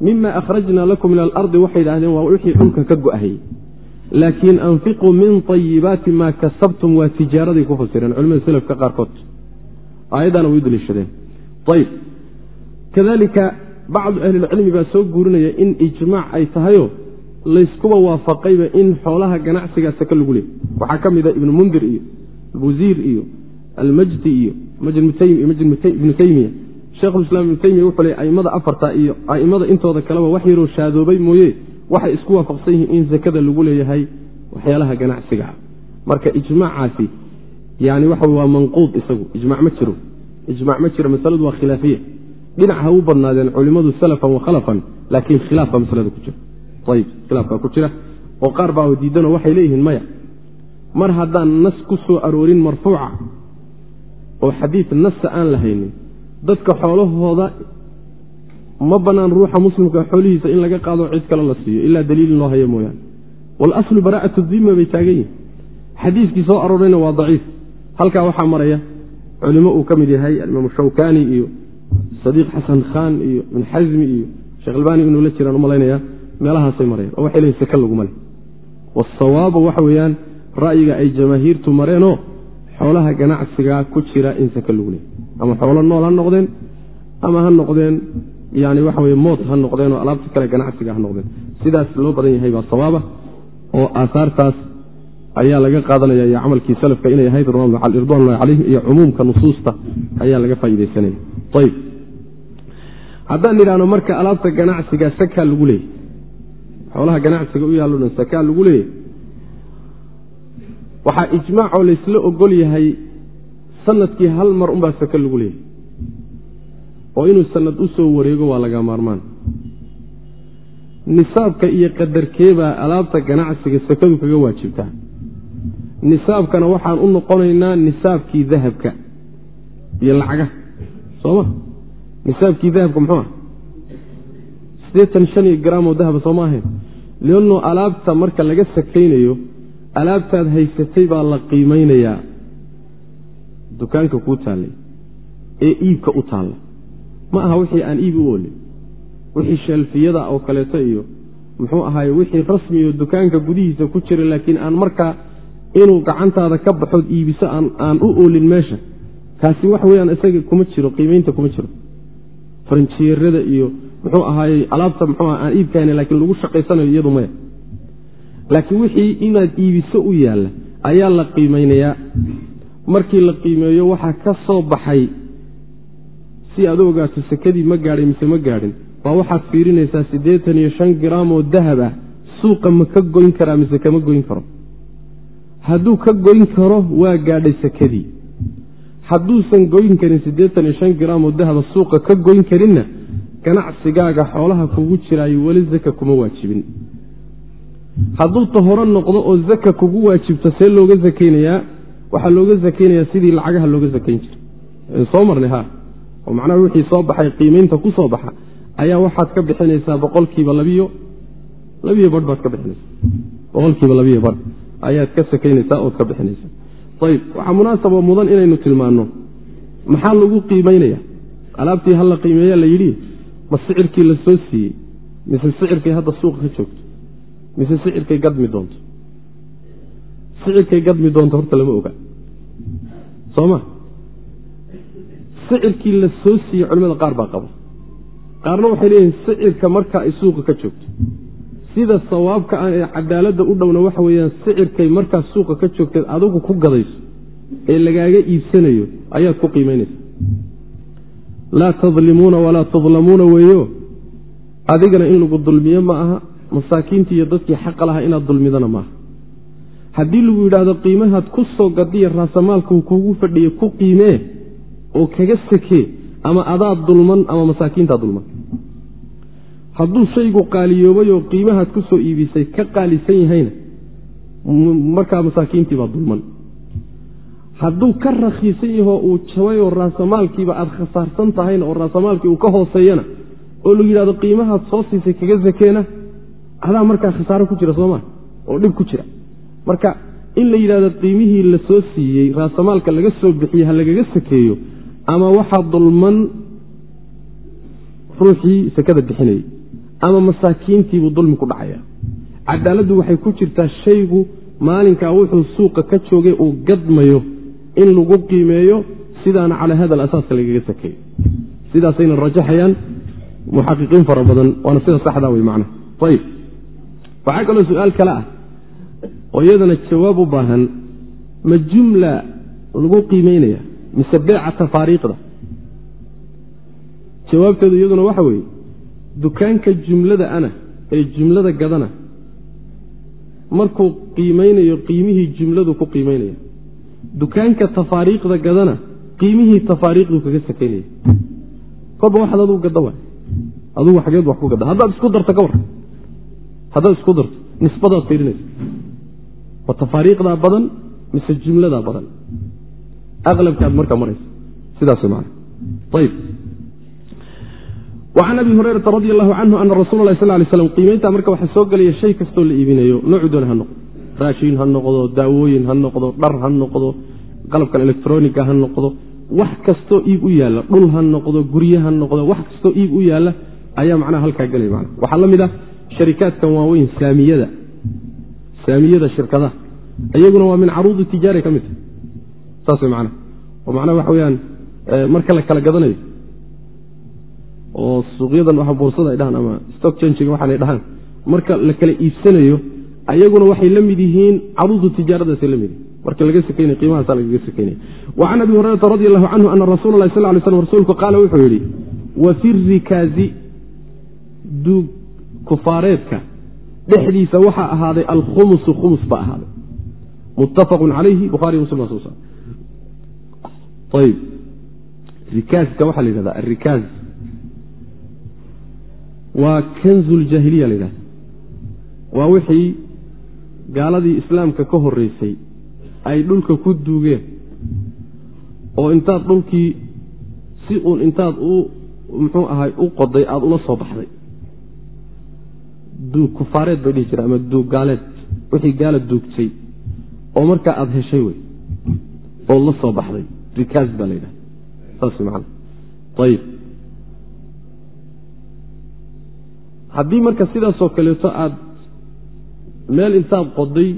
mima akhrajna lakum min alardi waxay yidhahdeen waa wixii dhulka ka go-hay laakiin anfiquu min طayibaati ma kasabtum waa tijaaraday ku fasireen culimada selafka qaarkood. Aayaddaana way u deliishadeen ayb kadalika bacdu ahlilcilmi baa soo guurinaya in ijmaac ay tahayo layskuba waafaqayba in xoolaha ganacsigaa sake lagu leeyay waxaa ka mida ibnu mundir iyo buziir iyo almajdi iyo ibnu taymiya. Shekhulislaam ibnu taymiya wuxuu le aimada afarta iyo aimada intooda kaleba wax yaroo shaadoobay mooye waxay isku waafaqsan yihiin in sakada lagu leeyahay waxyaalaha ganacsiga ah. Marka ijmaacaasi yani waxa waa manquud isagu. Ijmac ma jiro. Ijmac ma jiro masaladu waa khilaafiya dhinac ha u badnaadeen culimmadu salafan wa khalafan laakiin khilaaf baa masalada ku jira. Ayib khilaaf baa ku jira. Oo qaar baa diidanoo waxay leeyihiin maya mar haddaan nas ku soo aroorin marfuuca oo xadiid nasa aan lahaynin dadka xoolahooda ma bannaan ruuxa muslimka xoolihiisa in laga qaado cid kale la siiyo ilaa daliilin loo hayo mooyaane. Walaslu bara'atu dima bay taagan yihiin xadiiskii soo aroorayna waa daciif. Halkaa waxaa maraya culimo uu ka mid yahay alimaamu shawkani iyo sadiiq xasan khan iyo ibn xasmi iyo sheekh albani inuu la jiraan u meelahaasay marayaan oo waxay leeyiin sake laguma leh wasawaaba waxa weeyaan ra'yiga ay jamaahiirtu mareenoo xoolaha ganacsigaa ku jira in sake lagu leeyay ama xoolo nool ha noqdeen ama ha noqdeen yani waxa weye mood ha noqdeen oo alaabta kale ganacsiga ha noqdeen. Sidaas loo badan yahay baa sawaaba oo aahaartaas ayaa laga qaadanaya iyo camalkii salafka inay ahayd ridwanullahi calayhim iyo cumuumka nusuusta ayaa laga faaidaysanaya ayb haddaan idhaahno marka alaabta ganacsiga sakaa lagu leeyay xoolaha ganacsiga u yaallo sakaa lagu leeyay waxaa ijmaacoo laysla ogol yahay sannadkii hal mar unbaa sake lagu leeyay oo inuu sanad u soo wareego waa laga maarmaan. Nisaabka iyo qadarkeebaa alaabta ganacsiga sakadu kaga waajibtaa nisaabkana waxaan u noqonaynaa nisaabkii dahabka iyo lacagaha sooma nisaabkii dahabka muxuu ah? Siddeetan shan iyo garaamoo dahaba sooma ahayn? Leanno alaabta marka laga sakaynayo alaabtaad haysatay baa la qiimeynayaa dukaanka kuu taallay ee iibka u taalla ma aha wixii aan iib u oolin wixii sheelfiyada oo kaleeto iyo muxuu ahaaye wixii rasmiyo dukaanka gudihiisa ku jira laakiin aan markaa inuu gacantaada ka baxood iibiso aan u oolin meesha. Kaasi wax weyaan isaga kuma jiro qiimeynta kuma jiro. Faranjeerada iyo muxuu ahaayey alaabta muxuu aan iibkahayna laakiin lagu shaqaysanayo iyadu maya. Laakiin wixii inaad iibiso u yaalla ayaa la qiimaynayaa. Markii la qiimeeyo waxaa ka soo baxay si aad u ogaato sekadii ma gaadhay mise ma gaadhin baa waxaad fiirinaysaa siddeetan iyo shan giraam oo dahab ah. Suuqa ma ka goyn karaa mise kama goyn karo? Hadduu ka goyn karo waa gaadhay sekadii. Hadduusan goyn karin siddeetan iyo shan giraam oo dahaba suuqa ka goyn karinna ganacsigaaga xoolaha kugu jiraayo weli zaka kuma waajibin. Hadduu tahoro noqdo oo zaka kugu waajibto see looga zakaynayaa waxaa looga zakaynayaa sidii lacagaha looga zakayn jiray. Soo marnay ha oo macnaha wixii soo baxay qiimaynta ku soo baxa ayaa waxaad ka bixinaysaa boqolkiiba labiyo labiyo barh baad ka bixinaysaa. Boqolkiiba labiyo barh ayaad ka sakaynaysaa ood ka bixinaysaa. Ayib waxaa munaasabo mudan inaynu tilmaanno. Maxaa lagu qiimaynaya alaabtii hala qiimeeya la yidhi ma sicirkii la soo siiyey mise sicirkay hadda suuqa ka joogto mise sicirkay gadmi doonto? Sicirkay gadmi doonto horta lama oga. Soo ma sicirkii la soo siiyey culimada qaar baa qaba qaarna waxay leeyihiin sicirka marka ay suuqa ka joogto. Sida sawaabka ah ee cadaaladda u dhowna waxa weeyaan sicirkay markaa suuqa ka joogteed adigu ku gadayso ee lagaaga iibsanayo ayaad ku qiimaynaysa laa tadlimuuna walaa tudlamuuna weeyo. Adigana in lagu dulmiyo ma aha masaakiintii iyo dadkii xaqa lahaa inaad dulmidana maaha haddii lagu yidhaahdo qiimahaad ku soo gadiya raasamaalkuu kugu fadhiya ku qiimee oo kaga sakee ama adaad dulman ama masaakiintaa dulman. Hadduu shaygu qaaliyoobay oo qiimahaad ku soo iibisay ka qaalisan yahayna markaa masaakiintii baa dulman. Hadduu ka rakhiisan yahoo uu jabay oo raasamaalkiiba aad khasaarsan tahayna oo raasamaalkii uu ka hooseeyana oo lagu yidhahdo qiimahaad soo siisay kaga sakeena adaa markaa khasaaro ku jira soomaa oo dhib ku jira. Marka in la yidhahdo qiimihii la soo siiyey raasamaalka laga soo bixiyey ha lagaga sakeeyo ama waxaa dulman ruuxii sakada bixinayay ama masaakiintiibuu dulmi ku dhacaya. Cadaaladdu waxay ku jirtaa shaygu maalinkaa wuxuu suuqa ka joogay uu gadmayo in lagu qiimeeyo sidaana calaa hada alasaaska lagaga sakeeyo sidaasayna rajaxayaan muxaqiqiin fara badan waana sida saxda wey macnaha ayib waxaa kaloo su'aal kale ah oo iyadana jawaab u baahan ma jumla lagu qiimeynaya mise beeca tafaariiqda? Jawaabteedu iyaduna waxa weeye dukaanka jumlada ana ee jumlada gadana markuu qiimeynayo qiimihii jumladu ku qiimeynaya dukaanka tafaariiqda gadana qiimihii tafaariiqdu kaga sakaynaya. Kolba waxaad adugu gadda waay. Adugu xageed wax ku gadda. Haddaad isku darto ka war. Haddaad isku darto nisbadaad fiirinaysa. Ma tafaariiqdaa badan mise jumladaa badan aqlabkaad markaa maraysa sidaas man ayb wacan abi hurayrata radi allahu canhu ana rasuula lah sal lay slam qiimayntaa marka waxaa soo gelaya shay kastoo la iibinayo noocu doona ha noqdo raashiin ha noqdo daawooyin ha noqdo dhar ha noqdo qalabkan electroniga ha noqdo wax kastoo iib u yaalla dhul ha noqdo gurye ha noqdo wax kastoo iib u yaalla ayaa macnaha halkaa gelaya man waxaa la mid ah sharikaadkan waaweyn saamiyada saamiyada shirkadaha iyaguna waa min caruudi tijaara ka mid tahay saas way macnaha oo macnaha waxa weyaan marka la kala gadanayo oo suuqyadan waxa boorsada ay dhahaan ama stock changiga waxaanay dhahaan marka la kala iibsanayo ayaguna waxay la mid yihiin caruudu tijaaradaasay la mid yihiin marka laga sekaynay qiimahaasa lagaga sekaynay wa can abi hurayrata radi allahu canhu ana rasuula lahi sal lay slam rasuulku qaala wuxuu yidhi wa fi rikaazi duug kufaareedka dhexdiisa waxaa ahaaday alkhumusu khumus baa ahaaday. Muttafaqun calayhi buhariy muslim baa soo saar ayb rikaaska waxaa la yidhahda arikaaz waa kanzu ljaahiliya la yidhahda waa wixii gaaladii islaamka ka horeysay ay dhulka ku duugeen oo intaad dhulkii si uun intaad u muxuu ahay u qoday aada ula soo baxday duug kufaareed bay dhihi jira ama duug gaaleed wixii gaala duugtay oo markaa aada heshay wey ood la soo baxday rikaaz baa la yidhahda saas man ayib haddii marka sidaasoo kaleeto aada meel intaad qoday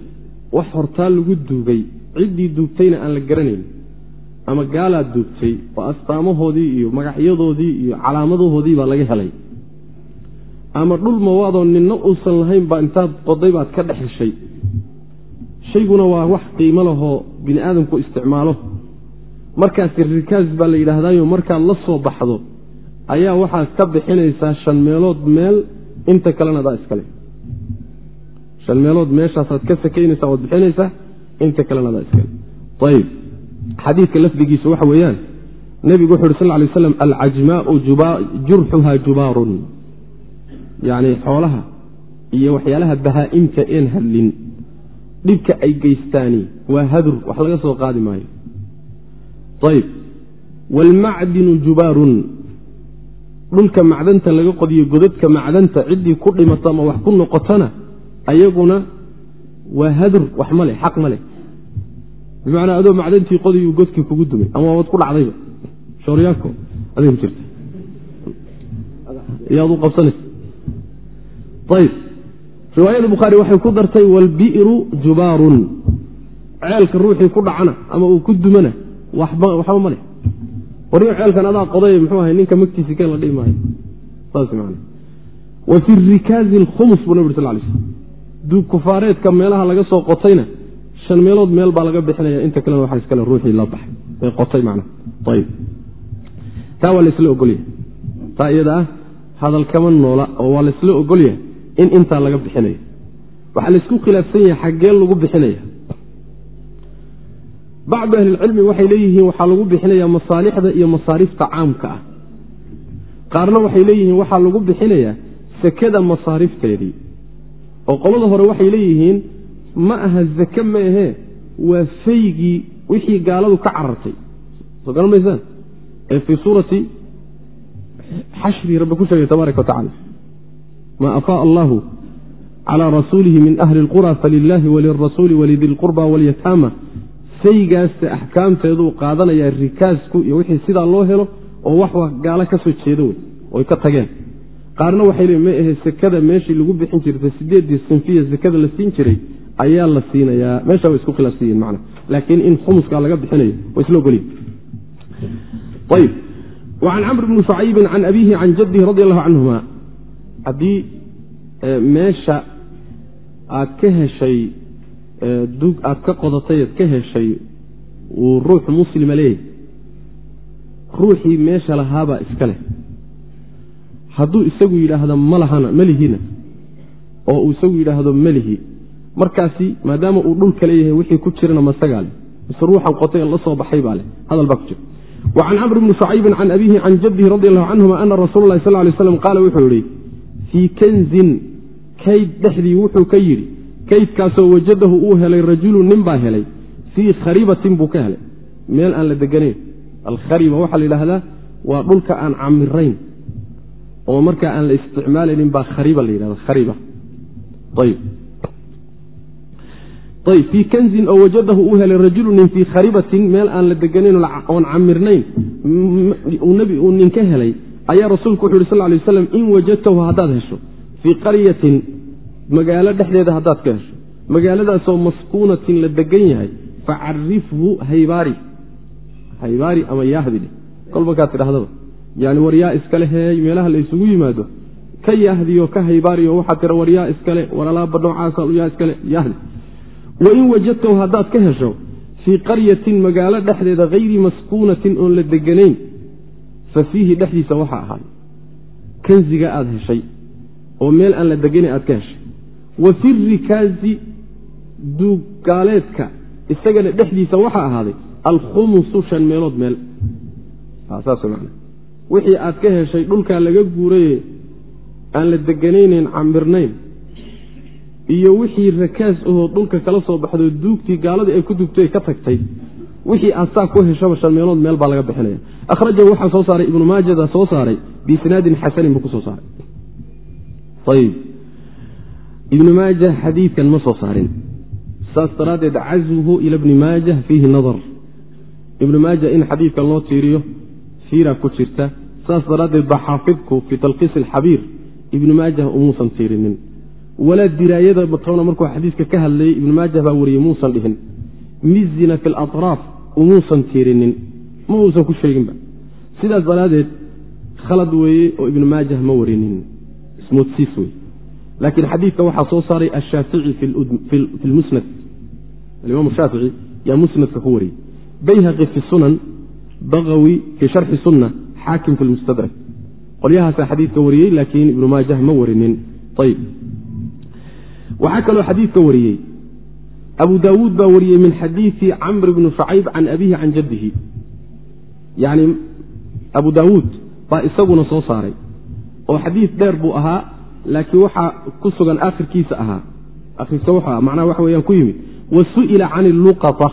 wax hortaa lagu duugay ciddii duugtayna aan la garanayn ama gaalaad duugtay oo astaamahoodii iyo magacyadoodii iyo calaamadahoodii baa laga helay ama dhul mawaadoo ninna uusan lahayn baa intaad qoday baad ka dhex heshay shayguna waa wax qiimo lahoo bini aadamku isticmaalo markaasi rikaas baa la yidhaahdaayo markaad la soo baxdo ayaa waxaad ka bixinaysaa shan meelood meel inta kalena daa iskale shan meelood meeshaasaad ka sakaynaysaa waad bixinaysaa inta kalena daa iskale ayib xadiidka lafdigiisa waxa weeyaan nebigu wuxu uhi sal lay slam alcajmaau jurxuha jubaarun. Yacni xoolaha iyo waxyaalaha bahaa'imta een hadlin. Dhibka ay geystaani waa hadur wax laga soo qaadi maayo ayib waalmacdinu jubaarun. Dhulka macdanta laga qodiyo godadka macdanta ciddii ku dhimato ama wax ku noqotona ayaguna waa hadur wax ma leh xaq ma leh. Bimacnaa adoo macdantii qodiyuu godkii kugu dumay ama waad ku dhacdayba. Shooryaako aday jirta. Iyaad u qabsanaysa. Ayib riwaayada bukhaari waxay ku dartay walbi'ru jubaarun. Ceelka ruuxii ku dhacana ama uu ku dumana waxba ma leh. Waryo ceelkan adaa qoday muxuu ahay ninka magtiisi keen la dhihi maayo. Saas man wa fi rikaazi alkhumus buu nabig sal lay slm duug kufaareedka meelaha laga soo qotayna shan meelood meel baa laga bixinaya. Inta kalena waxaa iskale ruuxii la baxay. Ee qotay macna. Ayib taa waa laysla ogolyahay taa iyada ah hadal kama noola oo waa laysla ogolyahay in intaa laga bixinayo waxaa laysku khilaafsan yahay xaggee lagu bixinaya bacdu ahlilcilmi waxay leeyihiin waxaa lagu bixinayaa masaalixda iyo masaarifta caamka ah. Qaarna waxay leeyihiin waxaa lagu bixinayaa sekada masaarifteedii oo qolada hore waxay leeyihiin ma aha zake ma ahee waa faygii wixii gaaladu ka carartay. Soo garan maysaan ee fii suurati xashri rabbi ku sheegay tabaaraka wa tacala maa afaaa allahu calaa rasuulihi min ahli اlqura falilaahi walirasuuli walidi lqurba walyataama faygaasta axkaamteeduu qaadanayaa rikaasku iyo wixii sidaa loo helo oo wax gaalo ka jeeda wey oy ka tageen. Qaarna waxay leeyiin ma ahe sekada meeshii lagu bixin jirtay sideeddii sinfiya sekada la siin jiray ayaa la siinayaa. Meesha way isku khilaafsan yihiin macna. Laakiin in khumuskaa laga bixinayo waa isla ogolyihin ayib wacan camr bni shucaybin can abiihi can jaddihi radi allahu canhuma haddii meesha aad ka heshay dug aad ka qodatay aad ka heshay uu ruux muslima leeyahy ruuxii meesha lahaabaa iska leh. Hadduu isagu yidhaahdo malahana malihina oo uu isagu yidhaahdo melihi markaasi maadaama uu dhulka leeyahay wixii ku jirana masagaa leh mise ruuxan qotay la soo baxay baa leh. Hadal baa ku jira. Wa can camr bni shucaybin can abiihi can jaddihi radi allahu canhuma ana rasuula lahi sal lay slam qaala wuxuu yihi fii kanzin kayd dhexdii wuxuu ka yidhi kaydkaasoo wajadahu uu helay rajulu nin baa helay fii kharibatin buu ka helay. Meel aan la deganayn alkhariba waxaa la yidhaahdaa waa dhulka aan camirayn oo markaa aan la isticmaalaynin baa khariba la yidhahda khariba ayb ayb fii kanzin oo wajadahu uu helay rajulu nin fii kharibatin meel aan la deganayn oon camirnayn uu nin ka helay ayaa rasuulku wuxu yhi sal lay waslam in wajadtahu haddaad hesho fii qaryatin magaalo dhexdeeda haddaad ka hesho magaaladaasoo maskuunatin la degan yahay facarifhu haybaari haybaari ama yahdidhe kol markaad tidhahdaba. Yani waryaa iskale heey meelaha la isugu yimaado ka yahdiyo ka haybaariyo waxaad tira waryaa iskale war alaaba noocaasa yaa iskale yahdi wain wajadtahu haddaad ka hesho fii qaryatin magaalo dhexdeeda hayri maskuunatin oon la deganayn fa fiihi dhexdiisa waxaa ahaay kanziga aad heshay oo meel aan la deganayn aad ka heshay wa fi rikaazi duuggaaleedka isagana dhexdiisa waxaa ahaaday alkhumusu shan meelood meel. Saas man wixii aad ka heshay dhulkaa laga guuraye aan la deganaynayn camirnayn iyo wixii rakaas ahoo dhulka kala soo baxdo duugtii gaaladii ay ku dugtay ka tagtay wixii aad saa ku heshaba shan meelood meel baa laga bixinaya. Akhrajahu waxaa soo saaray ibnu maajada soo saaray biisnaadin xasanin buu ku soo saaray ayb ibnu maaja xadiidkan ma soo saarin. Saas daraaddeed caswuhu ila bni maajah fiihi nadar. Ibnu maaja in xadiidkan loo tiiriyo fiira ku jirta. Saas daraaddeed baa xaafidku fii talkiis alxabiir ibnu maajah umuusan tiirinin. Walaa diraayada matona markuu xadiiska ka hadlayay ibnu maajah baa wariyey muusan dhihin. Mizina fi alatraaf umuusan tiirinin. Ma uusan ku sheeginba. Sidaas daraaddeed khalad weeye oo ibnu maajah ma warinin. Ismoodsiis wey laakiin xadiidka waxaa soo saaray ashaafici fi lmusnad alimaam shaafici yaa musnadka ku wariyey bayhaqi fi sunan bagawi fii sharxi sunna xaakim fi lmustadrak qolyahaasaa xadiidka wariyey laakiin ibnu maajah ma warinin ayb waxaa kaloo xadiidka wariyey abu daawuud baa wariyey min xadiidi camr bni shacayb can abihi can jaddihi yani abu daawuud baa isaguna soo saaray oo xadiid dheer buu ahaa laakiin waxaa ku sugan akhirkiisa ahaa aha. Macnaha waxa weyaan ku yimid wa su'ila can illuqata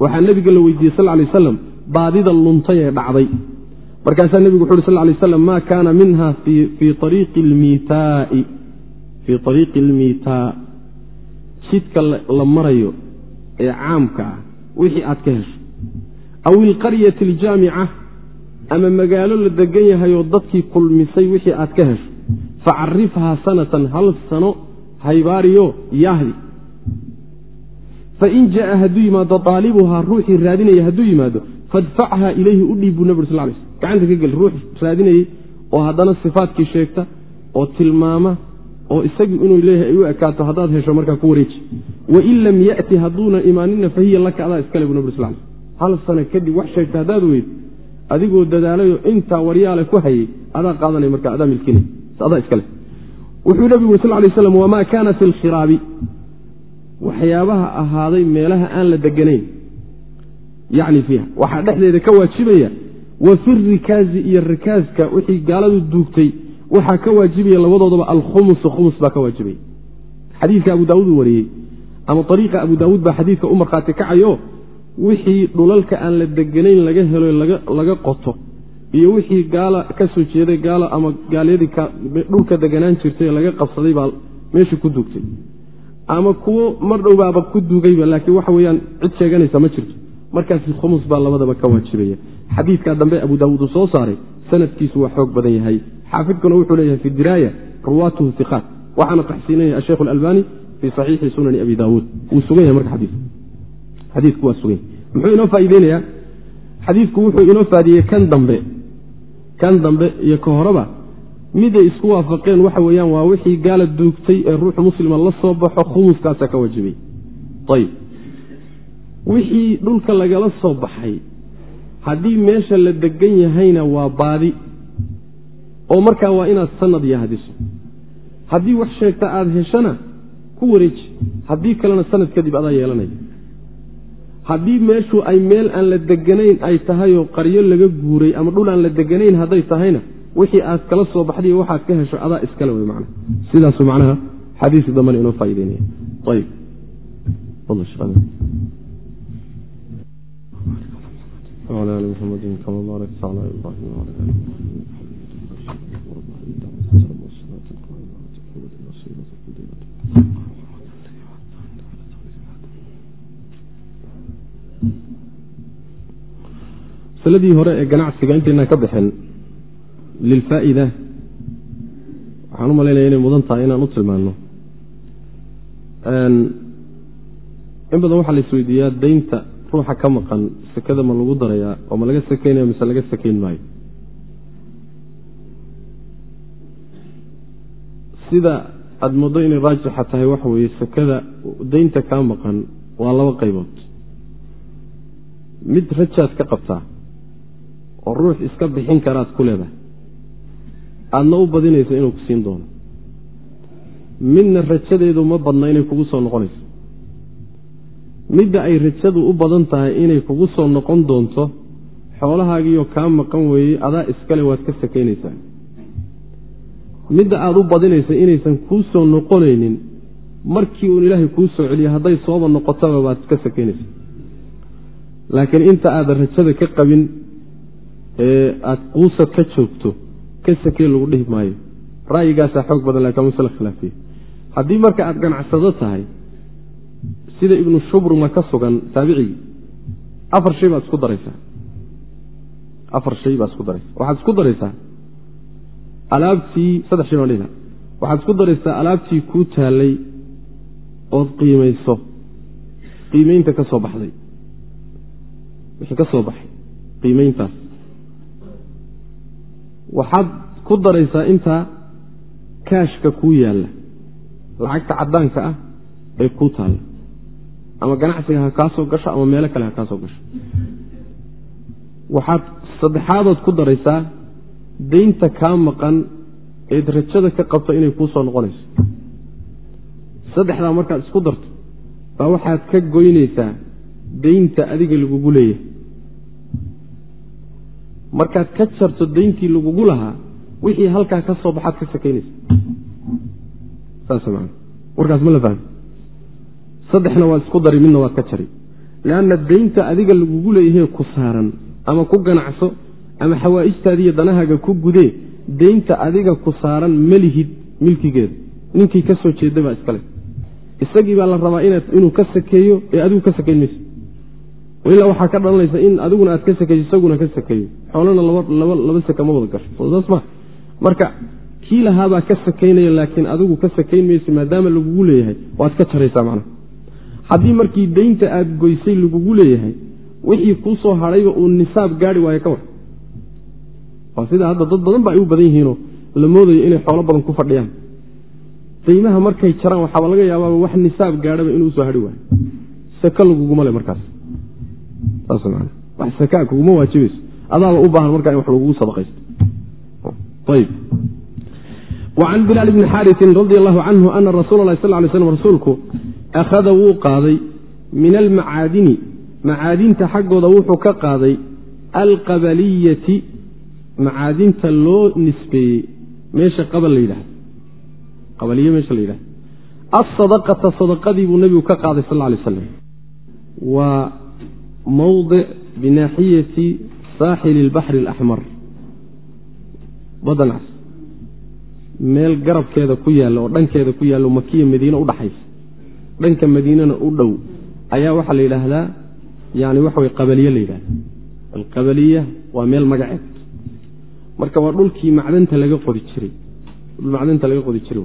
waxaa nebiga la weydiiyey sal lay aslam baadida luntay ee dhacday. Markaasaa nebigu wuxu uhi sal lay aslam ma kaana minha fii ariiqi lmiitaai. Fii ariiqi almiitaa jidka la marayo ee caamka ah wixii aad ka hesho. Aw ilqaryati aljaamica ama magaalo la degan yahayoo dadkii kulmisay wixii aad ka hesho facarifhaa sanatan hal sano haybaariyo yaahdi fain jaaa hadduu yimaado aalibuhaa ruuxii raadinaya hadduu yimaado fadfachaa ilayhi u dhiib buu nabig sal gacanta ka gel ruux raadinayey oo haddana sifaadkii sheegta oo tilmaama oo isagii inuu leeyahay ay u ekaato haddaad hesho markaa ku wareeji wain lam yati hadduuna imaanina fahiya laka adaa iskale bu nabig sal hal sano kadib wax sheegta haddaad weyd adigoo dadaalayo intaa waryaale ku hayay adaa qaadanay marka adaa milkinay wuxuu nebigu sal lay slam wamaa kaana fi lkhiraabi waxyaabaha ahaaday meelaha aan la deganayn yacni fiiha waxaa dhexdeeda ka waajibaya wa fi rikaazi iyo rikaaska wixii gaaladu duugtay waxaa ka waajibaya labadoodaba alkhumusu khumus baa ka waajibaya. Xadiidka abu daawuud uu wariyey ama ariiqa abu daawuud baa xadiidka u markhaati kacayo wixii dhulalka aan la deganayn laga helo laga qoto iyo wixii gaala ka soo jeeday gaalo ama gaalyadii dhulka deganaan jirtay laga qabsaday baa meesha ku duugtay ama kuwo mar dhowbaaba ku duugayba laakiin waxa weyaan cid sheeganaysa ma jirto. Markaasi khumus baa labadaba ka waajibaya. Xadiidkaa dambe abu daawuud uu soo saaray sanadkiisu waa xoog badan yahay. Xaafidkuna wuxuu leeyahay fi diraaya ruwaatuhu iqaat waxaana taxsiinaya asheikh alalbani fii saxiixi sunani abi daawuud wuu sugan yahay marka xadiidku. Waa sugan yahay muxuu inoo faa'iideynayaa xadiidku wuxuu inoo faadiyey kan dambe kan dambe iyo ka horeba miday isku waafaqeen waxa weeyaan waa wixii gaala duugtay ee ruuxu muslima la soo baxo khumuskaasaa ka waajibay ayib wixii dhulka lagala soo baxay haddii meesha la degan yahayna waa baadi oo markaa waa inaad sanad yahdiso haddii wax sheegta aada heshana ku wareeji. Haddii kalena sanad kadib adaa yeelanaya haddii meeshu ay meel aan la deganayn ay tahay oo qaryo laga guuray ama dhul aan la deganayn hadday tahayna wixii aad kala soo baxday waxaad ka hesho adaa iskale wey man sidaasu macnaha xadiisi dambana inoo faa'ideynaya ayb masaladii hore ee ganacsiga intaynaan ka bixin lilfaa'ida waxaan u malaynaya inay mudan tahay inaan u tilmaano in badan waxaa la isweydiiyaa daynta ruuxa ka maqan sekada ma lagu darayaa oo ma laga sakaynaya mise laga sakayn maayo. Sida aada moodo inay raajixa tahay waxa weeye sekada daynta kaa maqan waa laba qaybood. Mid rajaad ka qabtaa oo ruux iska bixin karaad ku leedahay. Aadna u badinayso inuu ku siin doono. Midna rajadeedu ma badna inay kugu soo noqonayso. Midda ay rajadu u badan tahay inay kugu soo noqon doonto xoolahaagiioo kaa maqan weeyey adaa iskale waad ka sakaynaysaa. Midda aada u badinaysa inaysan kuu soo noqonaynin markii uun ilaahay kuu soo celiyo hadday sooba noqotaba baad ka sakaynaysaa. Laakiin inta aadan rajada ka qabin ee aada quusad ka joogto ka sakee lagu dhihi maayo. Ra'yigaasaa xoog badan laakiin masle khilaafiya haddii marka aada ganacsado tahay sida ibnu shubruma ka sugan taabicigii afar shay baad isku daraysaa. Afar shay baad isku daraysaa. Waxaad isku daraysaa alaabtii saddex shay baan dhihna waxaad isku daraysaa alaabtii kuu taallay ood qiimayso. Qiimeynta ka soo baxday. Wixii ka soo baxay qiimeyntaas waxaad ku daraysaa intaa kaashka kuu yaalla. Lacagta caddaanka ah ee kuu taalla. Ama ganacsiga ha kaa soo gasho ama meelo kale ha kaa soo gasho. Waxaad saddexaadood ku daraysaa daynta kaa maqan eed rajada ka qabto inay kuu soo noqonayso. Saddexdaa markaad isku darto baa waxaad ka goynaysaa daynta adiga lagugu leeyahay markaad ka jarto dayntii lagugu lahaa wixii halkaa ka soo baxaad ka sakaynaysa warkaas ma la fahmi. Saddexna waad isku dari midna waad ka jari. Leanna daynta adiga lagugu leeyahay ku saaran ama ku ganacso ama xawaa'ijtaadiiyo danahaaga ku gudee daynta adiga ku saaran malihid milkigeeda. Ninkii ka soo jeeda baa iskale isagii baa la rabaa inuu ka sakeeyo ee adigu ka sakayn mayso ilaa waxaa ka dhalanaysa in adiguna aad ka sakeyso isaguna ka sakeeyo. Xoolana laba saka ma wada gasho. Saas ma. Marka kii lahaabaa ka sakaynaya laakiin adigu ka sakayn mayso maadaama lagugu leeyahay waad ka jaraysaa macnaha haddii markii daynta aad goysay lagugu leeyahay wixii kuu soo hadhayba uu nisaab gaari waayo ka war. Waa sida hadda dad badan ba ay u badan yihiinoo la moodayo inay xoolo badan ku fadhiyaan. Daymaha markay jaraan waxaaba laga yaabaaba wax nisaab gaadhaba inuu u soo hadhi waayo. Saka laguguma le markaas kuguma waajibayso. Adaaba u baahan markaa in wax lagugu sadaqaysto. Wacan bilaal bni xaarisin radi allahu canhu ana rasuula lahi sal lay slam rasuulku akhada wuu qaaday min almacaadini macaadinta xaggooda wuxuu ka qaaday alqabaliyati. Macaadinta loo nisbeeyey. Meesha qabal la yidhahdo. Qabaliye meesha la yidhahdo. Asadaqata sadaqadii buu nebigu ka qaaday sal lay slam mowdic binaaxiyati saaxili اlbaxri اlaxmar badanaas meel garabkeeda ku yaalla oo dhankeeda ku yaallo makiya madiine udhaxaysa dhanka madiinana u dhow ayaa waxaa la yidhaahdaa yani waxa way qabaliye la yidhahda alqabaliya waa meel magaceed. Marka waa dhulkii macdanta laga qodi jiray. Dhul macdanta laga qodi jiray.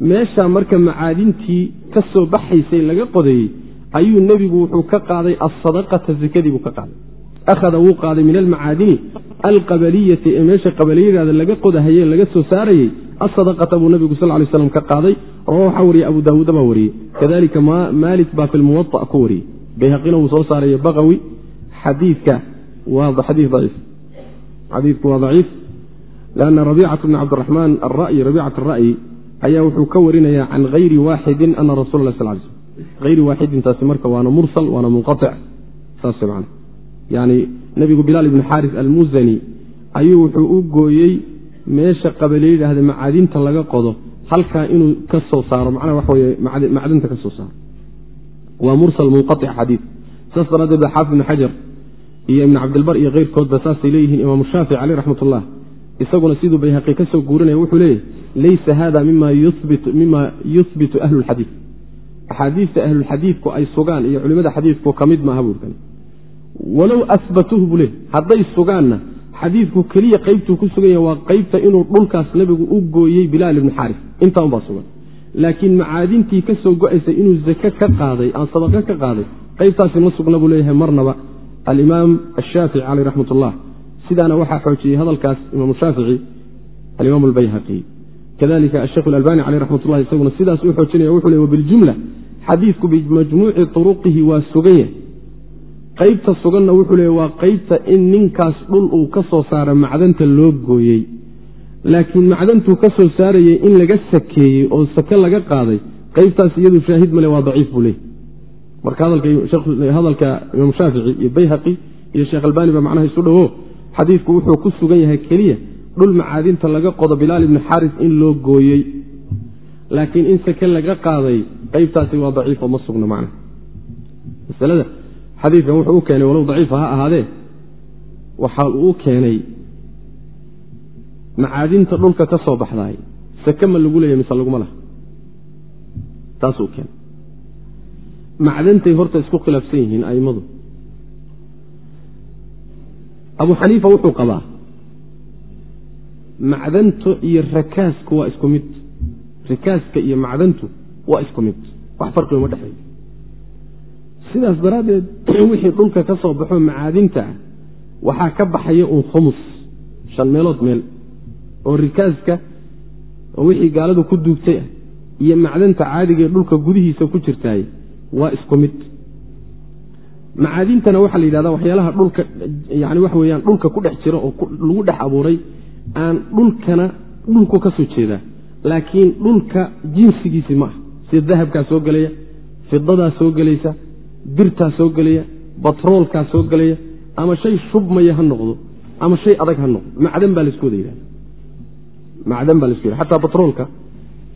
Meesha marka macaadintii ka soo baxaysay laga qodeeyey ayuu nebigu wuxuu ka qaaday asadaqata zakadii buu ka qaaday. Akhada wuu qaaday min almacaadini alqabaliyati ee meesha qabaliyadaada laga qodahaye laga soo saarayey asadaqata buu nebigu sal lay slam ka qaaday. Rawa waxaa wariyey abu daawuuda baa wariyey. Kadalika maalik baa fi lmuwaa ku wariyey. Bayhaqina wuu soo saaraya baqawi. Xadiidka waa xadii aciif xadiidku waa daciif lanna rabiicat bni cabdiraxmaan ara'yi rabiicat ara'yi ayaa wuxuu ka warinaya can hayri waaxidin ana rasula lah sal lay slm hayri waaxidintaasi marka waana mursal waana munqaic saas man yani nebigu bilaal ibni xaaris almuzani ayuu wuxuu u gooyey meesha qabale yidhaahda macaadinta laga qodo halkaa inuu ka soo saaro macnaha waxa weye macdinta ka soo saaro waa mursal munqaic xadiid saas daraaddeed ba xaafid ibni xajar iyo ibni cabdilbar iyo keyrkoodba saasay leeyihiin imaamu shaafici caleyh raxmatullah isaguna siduu bayhaqi ka soo guurinaya wuxuu leeyahy laysa hada mima yuhbitu ahlu lxadiid axaadiista ahlulxadiidku ay sugaan iyo culimada xadiidku ka mid maaha buurkan walow asbatuuhu buu leey hadday sugaanna xadiidku keliya qaybtuu ku sugan yahay waa qaybta inuu dhulkaas nebigu u gooyey bilaal ibni xaaris. Intaa unbaa sugan. Laakiin macaadintii ka soo go'aysay inuu zake ka qaaday aan sadaqo ka qaaday qaybtaasi ma sugna buu leeyahay marnaba. Alimaam ashaafici caleyh raxmat ullah sidaana waxaa xoojiyey hadalkaas imaamu shaafici alimaam albayhaqi kadalika ashekh alalbani caleyh raxmat ullah isaguna sidaas u xoojinaya wuxuu le wabiljumla xadiidku bimajmuuci turuqihi waa sugan yahay qaybta suganna wuxuu leey waa qaybta in ninkaas dhul uu ka soo saara macdanta loo gooyey. Laakiin macdantuu ka soo saarayey in laga sakeeyey oo sake laga qaaday qaybtaas iyadu shaahid male waa daciif buu leey marka hadalka imaam shaafici iyo bayhaqi iyo sheekh albani ba macnaha isu dhowo xadiidku wuxuu ku sugan yahay keliya dhul macaadinta laga qodo bilaal ibni xaaris in loo gooyey. Laakiin in sake laga qaaday qaybtaasi waa daciifo ma sugno macna. Masalada xadiidkan wuxuu u keenay walow daciifa ha ahaadee waxa uu u keenay macaadinta dhulka ka soo baxdaay sake ma lagu leeya mise laguma laha? Taasuu keenay. Macdantay horta isku khilaafsan yihiin a'immadu. Abu xaniifa wuxuu qabaa macdantu iyo rakaasku waa isku mid. Rakaaska iyo macdantu waa isku mid. Wax farqiga ma dhexeeyo. Sidaas daraaddeed wixii dhulka ka soo baxo macaadinta ah waxaa ka baxaya uun khumus shan meelood meel oo rikaaska oo wixii gaaladu ku duugtay ah iyo macdanta caadiga ee dhulka gudihiisa ku jirtaay waa isku mid. Macaadintana waxaa la yidhahda waxyaalaha dhulka yani waxa weyaan dhulka ku dhex jira oo lagu dhex abuuray aan dhulkana dhulku ka soo jeedaa laakiin dhulka jinsigiisi ma ah sida dahabkaa soo gelaya fidadaa soo gelaysa birtaa soo gelaya batroolkaa soo gelaya ama shay shubmaya ha noqdo ama shay adag ha noqdo. Macdan baa la isku wada yidhahda macdan baa la isku yidhahda xataa batroolka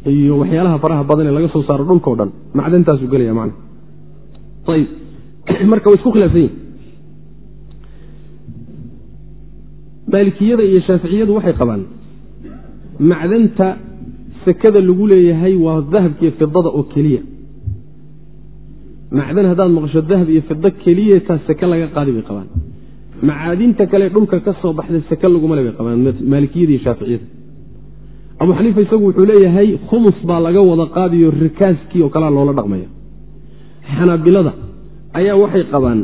iyo waxyaalaha faraha badan ee laga soo saaro dhulkao dhan macdantaasuu gelaya macna. Ayib marka way isku khilaafsan yihiin maalikiyada iyo shaaficiyadu waxay qabaan macdanta sekada lagu leeyahay waa dahabkiiyo fidada oo keliya. Macdan haddaad maqasho dahab iyo fido keliyataa seke laga qaadi bay qabaan. Macaadinta kale dhulka ka soo baxday seke lagumale bay qabaan maalikiyada iyo shaaficiyada. Abu xaniifa isagu wuxuu leeyahay khumus baa laga wada qaadiyo rikaaskii oo kalea loola dhaqmaya. Xanaabilada ayaa waxay qabaan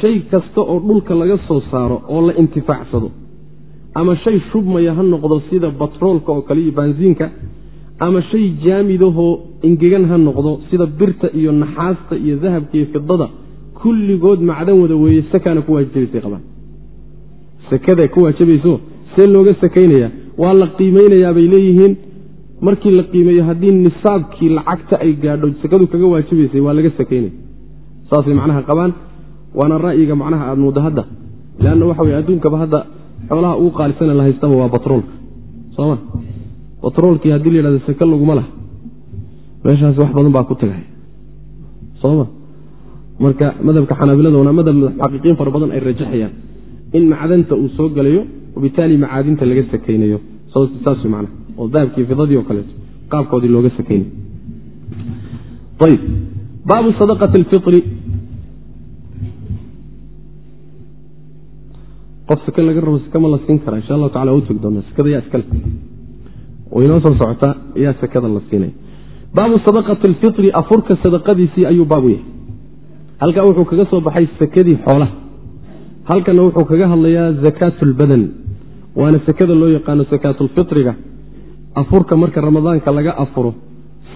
shay kasta oo dhulka laga soo saaro oo la intifaacsado ama shay shubmaya ha noqdo sida batroolka oo kale iyo baansiinka ama shay jaamidahoo ingegan ha noqdo sida birta iyo naxaasta iyo dahabka iyo fidada kulligood macdan wada weeye sakaana ku waajibaysay qabaan. Sakada ku waajibayso see looga sakaynaya waa la qiimeynayaa bay leeyihiin. Markii la qiimeeyo haddii nisaabkii lacagta ay gaadho sakadu kaga waajibaysay waa laga sakaynaya saasay macnaha qabaan waana ra'yiga macnaha aada muddo hadda leanna waxa weye adduunkaba hadda xoolaha ugu qaalisana la haystaba waa batroolka sooma batroolkii haddii la yidhahdo sake laguma laha. Meeshaas wax badan baa ku tagay. Sooma marka madhabka xanaabilada madhab muxaqiqiin fara badan ay rajaxayaan in macdanta uu soo gelayo wabitaali macaadinta laga sakaynayo. Saas man oo dahabkii fidadii oo kaleeto qaabkoodii looga sakaynayo qof sake laga rabo sake ma la siin karaa insha allahu tacala utegi doona sakada yaa iskale waynoo soo socotaa yaa sakada la siinaya baabu sadaqati alfiri afurka sadaqadiisii ayuu baabu yahay. Halkaa wuxuu kaga soo baxay sakadii xoolaha. Halkana wuxuu kaga hadlayaa zakaat lbadan waana sekada loo yaqaano sakaatulfitriga afurka marka ramadaanka laga afuro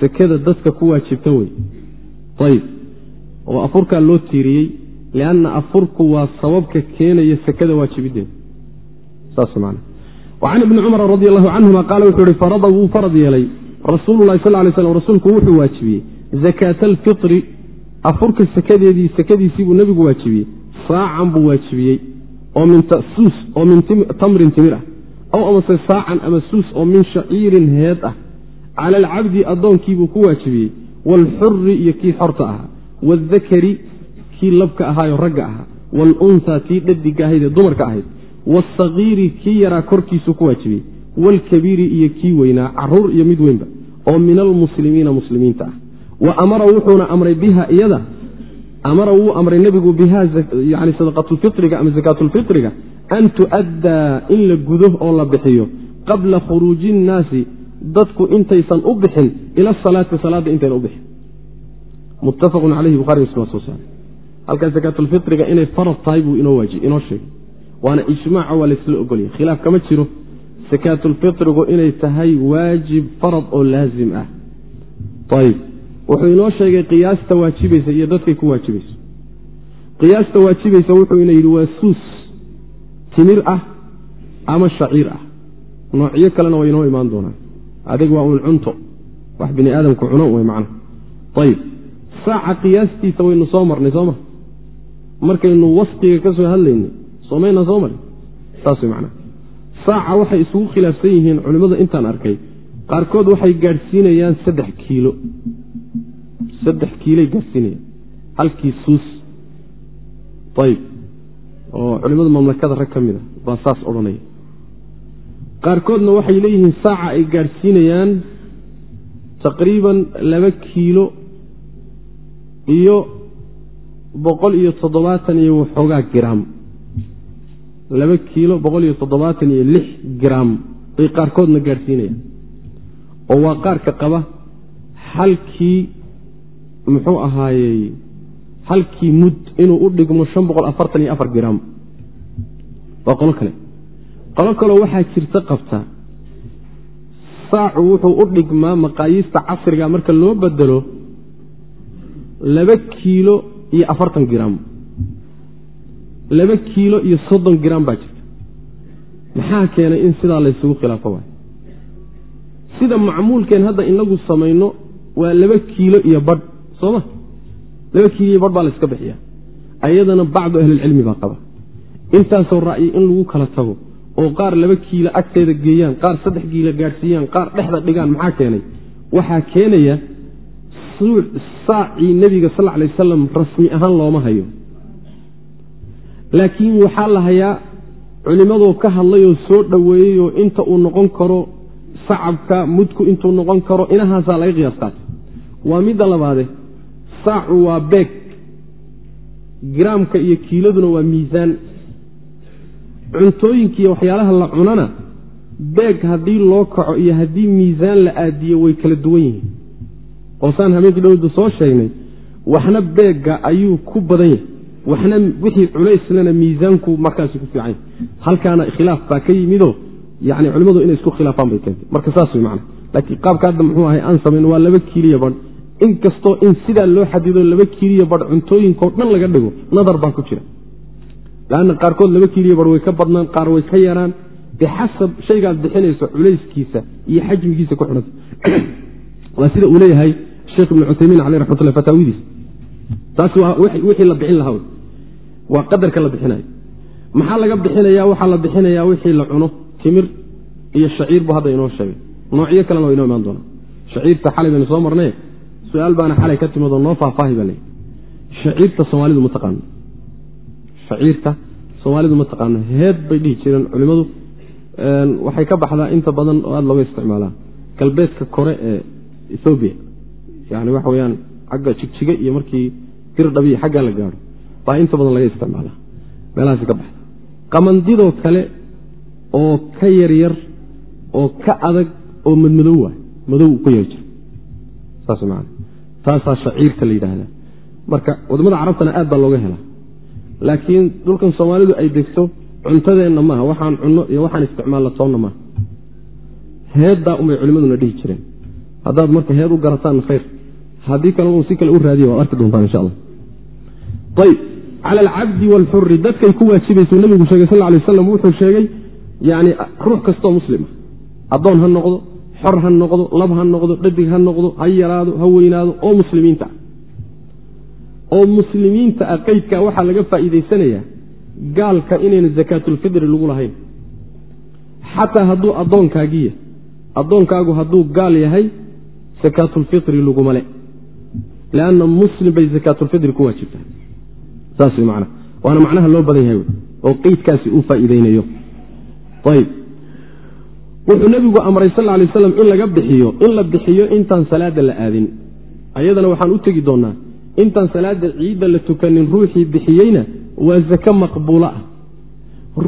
sekada dadka ku waajibta wey ayib oo afurkaa loo tiiriyey lianna afurku waa sababka keenaya sekada waajibideeda wacan ibni cumar radi allahu canhuma qaala wuxuu ihi farada wuu farad yeelay rasuululahi sal lay slam rasuulku wuxuu waajibiyey zakaata alfitri afurka sekadeedii sekadiisii buu nebigu waajibiyey saacan buu waajibiyey oo min tasuus oo min tamrin timir ah aw amase saacan ama suus oo min shaciirin heed ah cala alcabdi addoonkiibuu ku waajibiyey waalxuri iyo kii xorta ahaa waaldakari kii labka ahaayoo ragga ahaa waalunhaa tii dhadiga ahayd ee dumarka ahayd. Waasagiiri kii yaraa korkiisuu ku waajibiyey. Waalkabiiri iyo kii weynaa carruur iyo mid weynba oo min almuslimiina muslimiinta ah. Wa amara wuxuuna amray biha iyada amara wuu amray nebigu biha yani sadaqatulfitriga ama zakaatulfitriga an tu'addaa in la gudo oo la bixiyo. Qabla khuruuji innaasi dadku intaysan u bixin ila asalaati salaadda intayna u bixin. Muttafaqun caleyhi buhari muslim soo saaray halkaa zakaatulfitriga inay farad tahay buu inoo sheegay. Waana ijmaaca waa laysla ogolyahy khilaaf kama jiro. Sakaatulfitrigu inay tahay waajib farad oo laazim ah. Ayb wuxuu inoo sheegay qiyaasta waajibaysa iyo dadkay ku waajibayso qiyaasta waajibaysa wuxuu ina yidhi waa suus timir ah ama shaciir ah. Noocyo kalena way inoo imaan doonaan. Adig waa uun cunto. Wax bini aadamku cuno way macna ayib saaca qiyaastiisa waynu soo marnay sooma markaynu wasqiga ka soo hadlaynay soomayna soo marin saas way macnaha saaca waxay isugu khilaafsan yihiin culimmada intaan arkay. Qaarkood waxay gaadhsiinayaan saddex kiilo. Saddex kiilay gaadhsiinayaan. Halkii suus ayib oo culimmada mamlakada rag ka mid a baa saas odhanaya qaarkoodna waxay leeyihiin saaca ay gaadhsiinayaan taqriiban laba kiilo iyo boqol iyo toddobaatan iyo waxoogaa giraam laba kiilo boqol iyo toddobaatan iyo lix giraam bay qaarkoodna gaadhsiinayaan. Oo waa qaarka qaba halkii muxuu ahaayey halkii mud inuu u dhigmo shan boqol afartan iyo afar giraam waa qolo kale. Qolo kaleo waxaa jirta qabta. Saacu wuxuu u dhigmaa maqaayiista casriga marka loo bedelo laba kiilo iyo afartan gram. Laba kiilo iyo soddon gram baa jirta. Maxaa keenay in sidaa laysugu khilaafo waay? Sida macmuulkeen hadda inagu samayno waa laba kiilo iyo badh soo ma? Laba kiilo iyo badh baa layska bixiya ayadana bacdu ahlilcilmi baa qaba. Intaasoo ra'yi in lagu kala tago oo qaar laba kiilo agteeda geeyaan qaar saddex kiilo gaadhsiiyaan qaar dhexda dhigaan maxaa keenay? Waxaa keenaya saacii nebiga sal lay wasalam rasmi ahaan looma hayo. Laakiin waxaa la hayaa culimmadoo ka hadlayoo soo dhoweeyeyoo inta uu noqon karo sacabka mudku intuu noqon karo inahaasaa laga qiyaas qaatay waa midda labaade saacu waa beeg giraamka iyo kiiladuna waa miisaan. Cuntooyinkiiyo waxyaalaha la cunana beeg haddii loo kaco iyo haddii miisaan la aadiyo way kala duwan yihiin oo saan habeenkii dhowda soo sheegnay waxna beegga ayuu ku badan yahay. Waxna wixii culayslana miisaanku markaasi ku fiican halkaana khilaaf baa ka yimidoo yani culimmadu inay isku khilaafaan bay keentay. Marka saas wey macana laakiin qaabka hadda muxuu ahay aan samayn waa laba kiiliya badh. Inkastoo in sidaa loo xadido laba kiiliya badh cuntooyinkao dhan laga dhigo nadar baa ku jira. Lanna qaarkood laba kiiliya badh way ka badnaan qaar way ka yaraan. Bixasab shaygaad bixinayso culayskiisa iyo xajmigiisa ku xidhanta waa sida uu leeyahay sheekh ibnu cuthaymiin caleyh raxmatullah fataawidiis. Taasi waa wixii la bixin lahaa waa qadarka la bixinayo maxaa laga bixinaya waxaa la bixinayaa wixii la cuno timir iyo shaciir bu hadda inoo sheegay. Noocyo kalena waa inoo imaan doonaa shaciirta xalay baynu soo marnaye su'aal baana xalay ka timid oo noo faahfaahi baa leeyahy shaciirta soomaalidu ma taqaano. Shaciirta soomaalidu ma taqaano. Heed bay dhihi jireen culimmadu waxay ka baxdaa inta badan oo aada looga isticmaalaa. Galbeedka kore ee ethoobiya yani waxa weyaan xagga jigjiga iyo markii dirdhabiya xaggaa la gaadho baa inta badan laga isticmaalaa. Meelahaasi ka baxda qamandidoo kale oo ka yaryar oo ka adag oo madmadow waay. Madow ku yar jiro saas man taasaa shaciirta la yidhaahdaa. Marka waddamada carabtana aad baa looga helaa. Laakiin dhulkan soomaalidu ay degto cuntadeenna maaha. Waxaan cunno iyo waxaan isticmaalna toonna maaha. Heeddaa unbay culimmaduna dhihi jireen. Haddaad marka heed u garataan khayr haddii kale un si kale u raadiya waad arki doontaan insha allah. Ayb cala alcabdi waalxuri dadkay ku waajibaysuu nabigu sheegay sal lay waslam wuxuu sheegay yani ruux kastoo muslima addoon ha noqdo xor ha noqdo lab ha noqdo dhadig ha noqdo ha yaraado ha weynaado oo muslimiinta ah. Oo muslimiinta ah qeydka waxaa laga faa'iidaysanayaa gaalka inayna zakaatulfidri lagu lahayn. Xataa hadduu addoonkaagiya addoonkaagu hadduu gaal yahay sakaatulfitri laguma le lanna muslim bay sakaatulfitri ku waajibtaa saas way macnaha waana macnaha loo badan yahay oo qeydkaasi uu faa'iideynayo ayb wuxuu nebigu amray sal lay aslam in laga bixiyo in la bixiyo intaan salaada la aadin ayadana waxaan u tegi doonaa intaan salaada ciidda la tukanin ruuxii bixiyeyna waa zake maqbuulo ah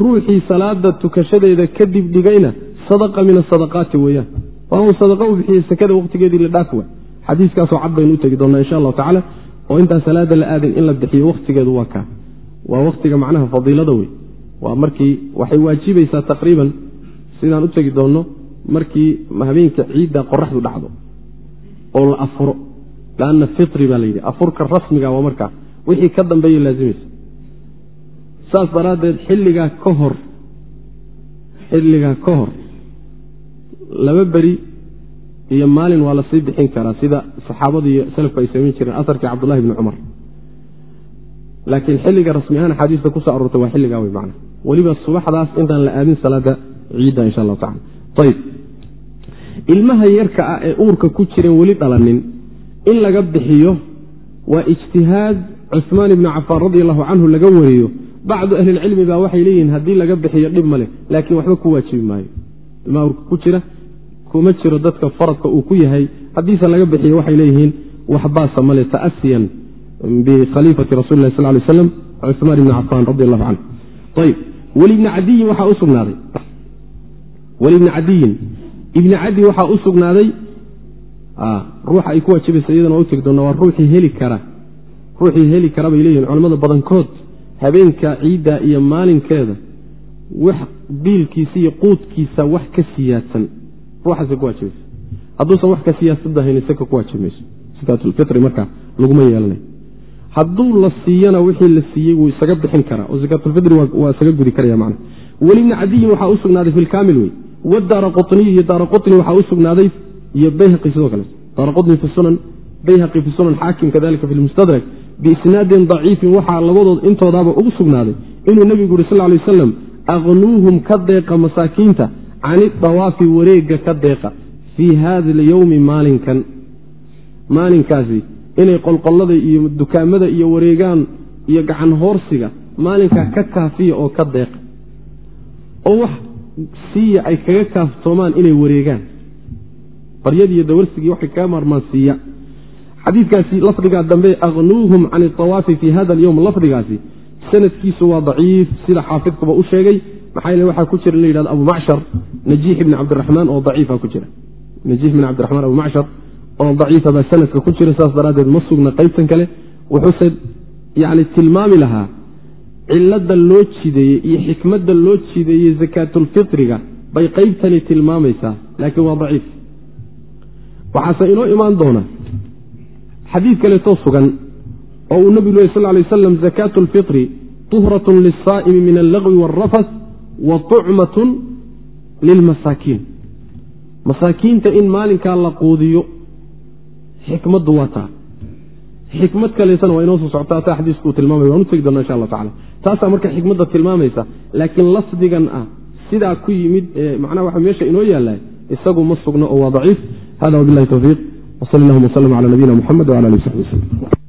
ruuxii salaada tukashadeeda kadib dhigayna sadaqa min asadaqaati weeyaan waa uu sadaqa u bixiyey sakada waqtigeedii la dhaaf wa xadiiskaasoo cad baynu u tegi doonaa insha allahu tacaala oo intaan salaada la aadin in la bixiyo wakhtigeedu waa kaa. Waa wakhtiga macnaha fadiilada wey waa markii waxay waajibaysaa taqriiban sidaan u tegi doonno markii habeenka ciidda qoraxdu dhacdo oo la afuro. Lanna fitri baa la yidhi. Afurka rasmiga waa markaa. Wixii ka dambeeya laazimaysa saas daraaddeed xilligaa ka hor xilligaa ka hor laba beri iyo maalin waa la sii bixin karaa sida saxaabadu iyo salafku ay samayn jireen asarkii cabdullahi bni cumar. Laakiin xilliga rasmi ahaan axaadiista ku soo aroortay waa xilligaa wey macna. Weliba subaxdaas intaan la aadin salaada ciidda insha allahu tacala ayib ilmaha yarka ah ee uurka ku jiran weli dhalanin in laga bixiyo waa ijtihaad cuhmaan ibni cafaan radi allahu canhu laga wariyo bacdu ahlilcilmi baa waxay leeyihiin haddii laga bixiyo dhib male laakiin waxba ku waajibi maayo. Ilmaha uurka ku jira kuma jiro dadka faradka uu ku yahay. Haddiise laga bixiyo waxay leeyihiin waxbaasa male ta'asiyan bikhaliifati rasuli lah sal lay slam cumaan ibni cafaan radi allahu canhu ayb welibni cadiyin waxaa u sugnaaday. Welibni cadiyin ibni cadi waxaa u sugnaaday ruuxa ay ku waajibaysa iyadana waa u tegi doona waa ruuxii heli kara. Ruuxii heli kara bay leeyihiin culamada badankood habeenka ciidda iyo maalinkeeda wax biilkiisa iyo quudkiisa wax ka siyaadsan ruuxaasay ku waajibaysa hadduusan wax ka siyaasada hayni saka ku waajibayso sakaatulfitri marka laguma yeelanayo hadduu la siiyana wixii la siiyey wuu isaga bixin karaa oo sakaatulfitri waa isaga gudi karaya macna. Welibna cadiyin waxaa u sugnaaday fi lkaamil wey wadaara quniy iyo daara quni waxaa u sugnaaday iyo bayhaqi sidoo kale. Daara quni fi bayhaqi fi xaakim kadalika fi lmustadrak biisnaadin daciifin. Waxaa labadood intoodaaba ugu sugnaaday inuu nebigu yuri sal lay waslam aqnuuhum ka deeqa masaakiinta cani dawaafi wareega ka deeqa fii hada alyowmi maalinkan. Maalinkaasi inay qolqollada iyo dukaamada iyo wareegaan iyo gacan hoorsiga maalinkaa ka kaafiya oo ka deeqa. Oo wax siiya ay kaga kaaftoomaan inay wareegaan. Baryadii iyo dawarsigii waxay kaga maarmaan siiya. Xadiidkaasi lafdigaa dambe aqnuuhum can awaafi fi hada alyowm lafdigaasi sanadkiisu waa daciif sida xaafidkuba u sheegay maxaa waxaa ku jira in la yidhahdo abu macshar najiix ibni cabdiraxmaan oo daciifa ku jira. Najiix ibni cabdiraxmaan abu macshar oo daciifa baa sanadka ku jira saas daraaddeed ma sugna qaybtan kale. Wuxuuse yani tilmaami lahaa cilada loo jideeyey iyo xikmadda loo jideeyey zakaatulfitriga bay qaybtani tilmaamaysaa laakiin waa daciif. Waxaase inoo imaan doona xadiid kaleetoo sugan oo uu nebigu ley sal lay waslam zakaatu alfitri tuhratun liلsaa'imi min allagwi wاlrafas wa tucmatun lilmasaakiin masaakiinta in maalinkaa la quudiyo xikmaddu waa taa. Xikmad kaleetana waa inoo soo socota taa xadiisku uu tilmaamay waan u tegi doona insha allah tacala taasaa marka xikmadda tilmaamaysa laakiin lafdigan ah sidaa ku yimid macnaha waxa meesha inoo yaallaa isagu ma sugno oo waa daciif. Hada wabilahi towfiiq wsal allahuma wslm cala nabiyina muxamed wala alih w saxbi wslm